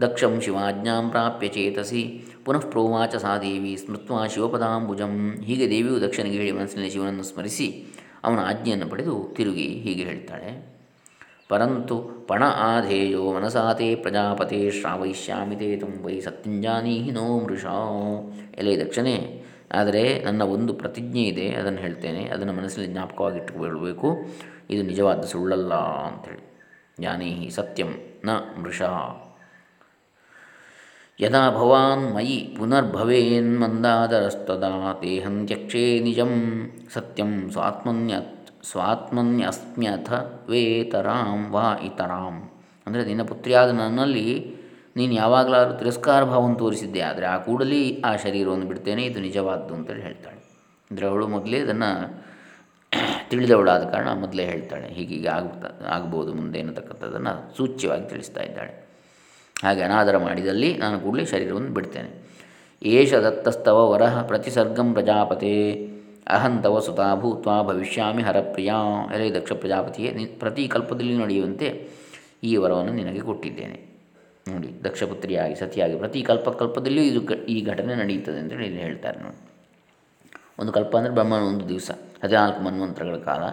ದಕ್ಷಂ ಶಿವಾಜ್ಞಾಂ ಪ್ರಾಪ್ಯ ಚೇತಸಿ ಪುನಃ ಪ್ರೋವಾಚ ಸಾ ದೇವಿ ಸ್ಮೃತ್ವಾ ಶಿವಪದಾಂಬುಜಂ ಹೀಗೆ ದೇವಿಯು ದಕ್ಷನಿಗೆ ಹೇಳಿ ಮನಸ್ಸಿನಲ್ಲಿ ಶಿವನನ್ನು ಸ್ಮರಿಸಿ, ಅವನ ಆಜ್ಞೆಯನ್ನು ಪಡೆದು ತಿರುಗಿ ಹೀಗೆ ಹೇಳ್ತಾಳೆ. ಪರಂತು ಪಣ ಆಧೇಯೋ ಮನಸಾತೆ ಪ್ರಜಾಪತೆ ಶ್ರಾವಯಿಷ್ಯಾಮಿ ತೇ ತುಂ ವೈ ಸತ್ಯಂಜಾನೀಹಿ ನೋ ಮೃಷಾ। ಎಲೆ ದಕ್ಷನೇ, ಆದರೆ ನನ್ನ ಒಂದು ಪ್ರತಿಜ್ಞೆ ಇದೆ, ಅದನ್ನು ಹೇಳ್ತೇನೆ, ಅದನ್ನು ಮನಸ್ಸಿನಲ್ಲಿ ಜ್ಞಾಪಕವಾಗಿಟ್ಟುಕೊಳ್ಳಬೇಕು. ಇದು ನಿಜವಾದ ಸುಳ್ಳಲ್ಲ ಅಂಥೇಳಿ. ಜ್ಞಾನೀಹಿ ಸತ್ಯಂ ನ ಮೃಷಾ। ಯದಾ ಭವಾನ್ ಮಯಿ ಪುನರ್ಭವೇನ್ಮಂದಾದರಸ್ತದಾ ತೇಹಂ ತ್ಯಕ್ಷೇ ನಿಜಂ ಸತ್ಯಂ ಸ್ವಾತ್ಮನ್ಯ ಸ್ವಾತ್ಮನ್ಯಸ್ಮ್ಯಥ ವೇತರಾಂ ವಾ ಇತರಾಂ ಅಂದರೆ ನಿನ್ನ ಪುತ್ರಿಯಾದ ನನ್ನಲ್ಲಿ ನೀನು ಯಾವಾಗಲಾದರೂ ತಿರಸ್ಕಾರ ಭಾವವನ್ನು ತೋರಿಸಿದ್ದೆ, ಆದರೆ ಆ ಕೂಡಲೇ ಆ ಶರೀರವನ್ನು ಬಿಡ್ತೇನೆ, ಇದು ನಿಜವಾದ್ದು ಅಂತೇಳಿ ಹೇಳ್ತಾಳೆ. ಅಂದರೆ ಅವಳು ಮೊದಲೇ ಇದನ್ನು ತಿಳಿದವಳಾದ ಕಾರಣ ಮೊದಲೇ ಹೇಳ್ತಾಳೆ, ಹೀಗೀಗೆ ಆಗ್ತಾ ಆಗ್ಬೋದು ಮುಂದೆ ಅನ್ನತಕ್ಕಂಥದ್ದನ್ನು ಸೂಚ್ಯವಾಗಿ ತಿಳಿಸ್ತಾ ಇದ್ದಾಳೆ. ಹಾಗೆ ಅನಾದರ ಮಾಡಿದಲ್ಲಿ ನಾನು ಕೂಡಲೇ ಶರೀರವನ್ನು ಬಿಡ್ತೇನೆ. ಏಷ ದತ್ತಸ್ತವ ವರಹ ಪ್ರತಿಸರ್ಗಂ ಪ್ರಜಾಪತೆ. ಅಹಂತವ ಸುತಾ ಭೂತ್ವ ಭವಿಷ್ಯಾಮಿ ಹರಪ್ರಿಯ ಎಲೆ ದಕ್ಷ ಪ್ರಜಾಪತಿಯೇ ಪ್ರತಿ ಕಲ್ಪದಲ್ಲಿ ನಡೆಯುವಂತೆ ಈ ವರವನ್ನು ನಿನಗೆ ಕೊಟ್ಟಿದ್ದೇನೆ. ನೋಡಿ, ದಕ್ಷಪುತ್ರಿಯಾಗಿ, ಸತಿಯಾಗಿ, ಪ್ರತಿ ಕಲ್ಪ ಕಲ್ಪದಲ್ಲಿಯೂ ಇದು ಈ ಘಟನೆ ನಡೆಯುತ್ತದೆ ಅಂತೇಳಿ ಇಲ್ಲಿ ಹೇಳ್ತಾರೆ ನೋಡಿ. ಒಂದು ಕಲ್ಪ ಅಂದರೆ ಬ್ರಹ್ಮನ ಒಂದು ದಿವಸ, ಹದಿನಾಲ್ಕು ಮನ್ವಂತರಗಳ ಕಾಲ,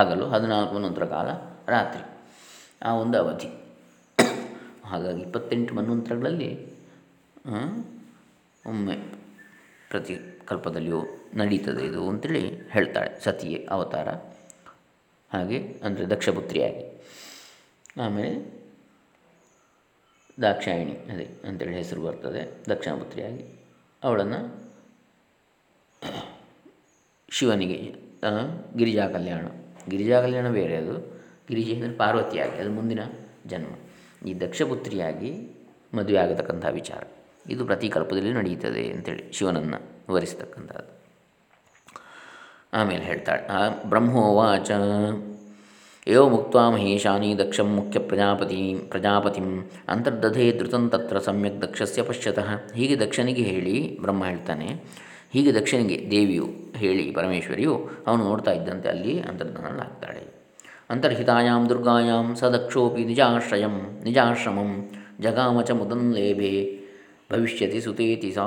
ಹಗಲು ಹದಿನಾಲ್ಕು ಮನ್ವಂತರ ಕಾಲ, ರಾತ್ರಿ. ಆ ಒಂದು ಅವಧಿ. ಹಾಗಾಗಿ ಇಪ್ಪತ್ತೆಂಟು ಮನ್ವಂತರಗಳಲ್ಲಿ ಒಮ್ಮೆ ಪ್ರತಿ ಕಲ್ಪದಲ್ಲಿಯೂ ನಡೀತದೆ ಇದು ಅಂತೇಳಿ ಹೇಳ್ತಾಳೆ ಸತಿಯ ಅವತಾರ. ಹಾಗೆ ಅಂದರೆ ದಕ್ಷಪುತ್ರಿಯಾಗಿ. ಆಮೇಲೆ ದಾಕ್ಷಾಯಿಣಿ, ಅದೇ ಅಂತೇಳಿ ಹೆಸರು ಬರ್ತದೆ, ದಕ್ಷಿಣಪುತ್ರಿಯಾಗಿ. ಅವಳನ್ನು ಶಿವನಿಗೆ ಗಿರಿಜಾ ಕಲ್ಯಾಣ. ಗಿರಿಜಾ ಕಲ್ಯಾಣ ಬೇರೆ ಅದು. ಗಿರಿಜೆ ಅಂದರೆ ಪಾರ್ವತಿಯಾಗಿ, ಅದು ಮುಂದಿನ ಜನ್ಮ. ಈ ದಕ್ಷಪುತ್ರಿಯಾಗಿ ಮದುವೆ ಆಗತಕ್ಕಂಥ ವಿಚಾರ. ಇದು ಪ್ರತಿ ಕಲ್ಪದಲ್ಲಿ ನಡೆಯುತ್ತದೆ ಅಂತೇಳಿ ಶಿವನನ್ನು ವಿವರಿಸ್ತಕ್ಕಂಥದ್ದು. ಆಮೇಲೆ ಹೇಳ್ತಾಳೆ ಬ್ರಹ್ಮೋವಾಚ ಯೋ ಮುಕ್ತ ಮಹೇಶಾನಿ ದಕ್ಷಂ ಮುಖ್ಯ ಪ್ರಜಾಪತಿ, ಪ್ರಜಾಪತಿಂ ಅಂತರ್ದಧೆ ಧೃತಂ ತತ್ರ ಸಮ್ಯಕ್ ದಕ್ಷಸ್ಯ ಪಶ್ಯತಃ. ಹೀಗೆ ದಕ್ಷನಿಗೆ ಹೇಳಿ, ಬ್ರಹ್ಮ ಹೇಳ್ತಾನೆ, ಹೀಗೆ ದಕ್ಷನಿಗೆ ದೇವಿಯು ಹೇಳಿ, ಪರಮೇಶ್ವರಿಯು ಅವನು ನೋಡ್ತಾ ಇದ್ದಂತೆ ಅಲ್ಲಿ ಅಂತರ್ಧಾನಲಾಗ್ತಾಳೆ ಅಂತರ್ಹಿತಾಯಾಂ ದುರ್ಗಾಯಾಂ ಸದಕ್ಷೋಪಿ ದಕ್ಷೋಪಿ ನಿಜಾಶ್ರಯಂ, ನಿಜಾಶ್ರಮಂ ಜಗಾಮಚ ಲೇಭೆ, ಭವಿಷ್ಯತಿ ಸುತೇತಿ ಸಾ.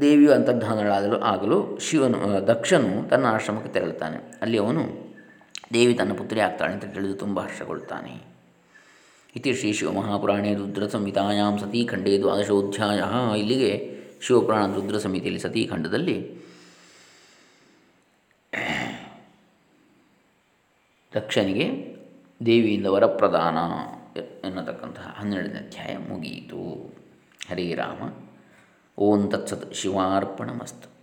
ದೇವಿಯು ಅಂತರ್ಧಾನಳಾಗಲು, ಆಗಲು ಶಿವನು ದಕ್ಷನು ತನ್ನ ಆಶ್ರಮಕ್ಕೆ ತೆರಳುತ್ತಾನೆ. ಅಲ್ಲಿ ಅವನು ದೇವಿ ತನ್ನ ಪುತ್ರಿ ಆಗ್ತಾಳೆ ಅಂತ ತಿಳಿದು ತುಂಬ ಹರ್ಷಗೊಳ್ತಾನೆ ಇತಿ ಶ್ರೀ ಶಿವಮಹಾಪುರಾಣೇ ರುದ್ರ ಸಂಹಿತಾಯಾಂ ಸತೀಖಂಡೇ ದ್ವಾದಶೋಧ್ಯಾಯ. ಇಲ್ಲಿಗೆ ಶಿವಪುರಾಣ ರುದ್ರ ಸಮಿತಿಯಲ್ಲಿ ಸತೀಖಂಡದಲ್ಲಿ ದಕ್ಷನಿಗೆ ದೇವಿಯಿಂದ ವರಪ್ರದಾನ ಎನ್ನತಕ್ಕಂತಹ ಹನ್ನೆರಡನೇ ಅಧ್ಯಾಯ ಮುಗಿಯಿತು. ಹರೇ ರಾಮ. ಓಂ ತತ್ಸತ್ ಶಿವಾರ್ಪಣಮಸ್ತು.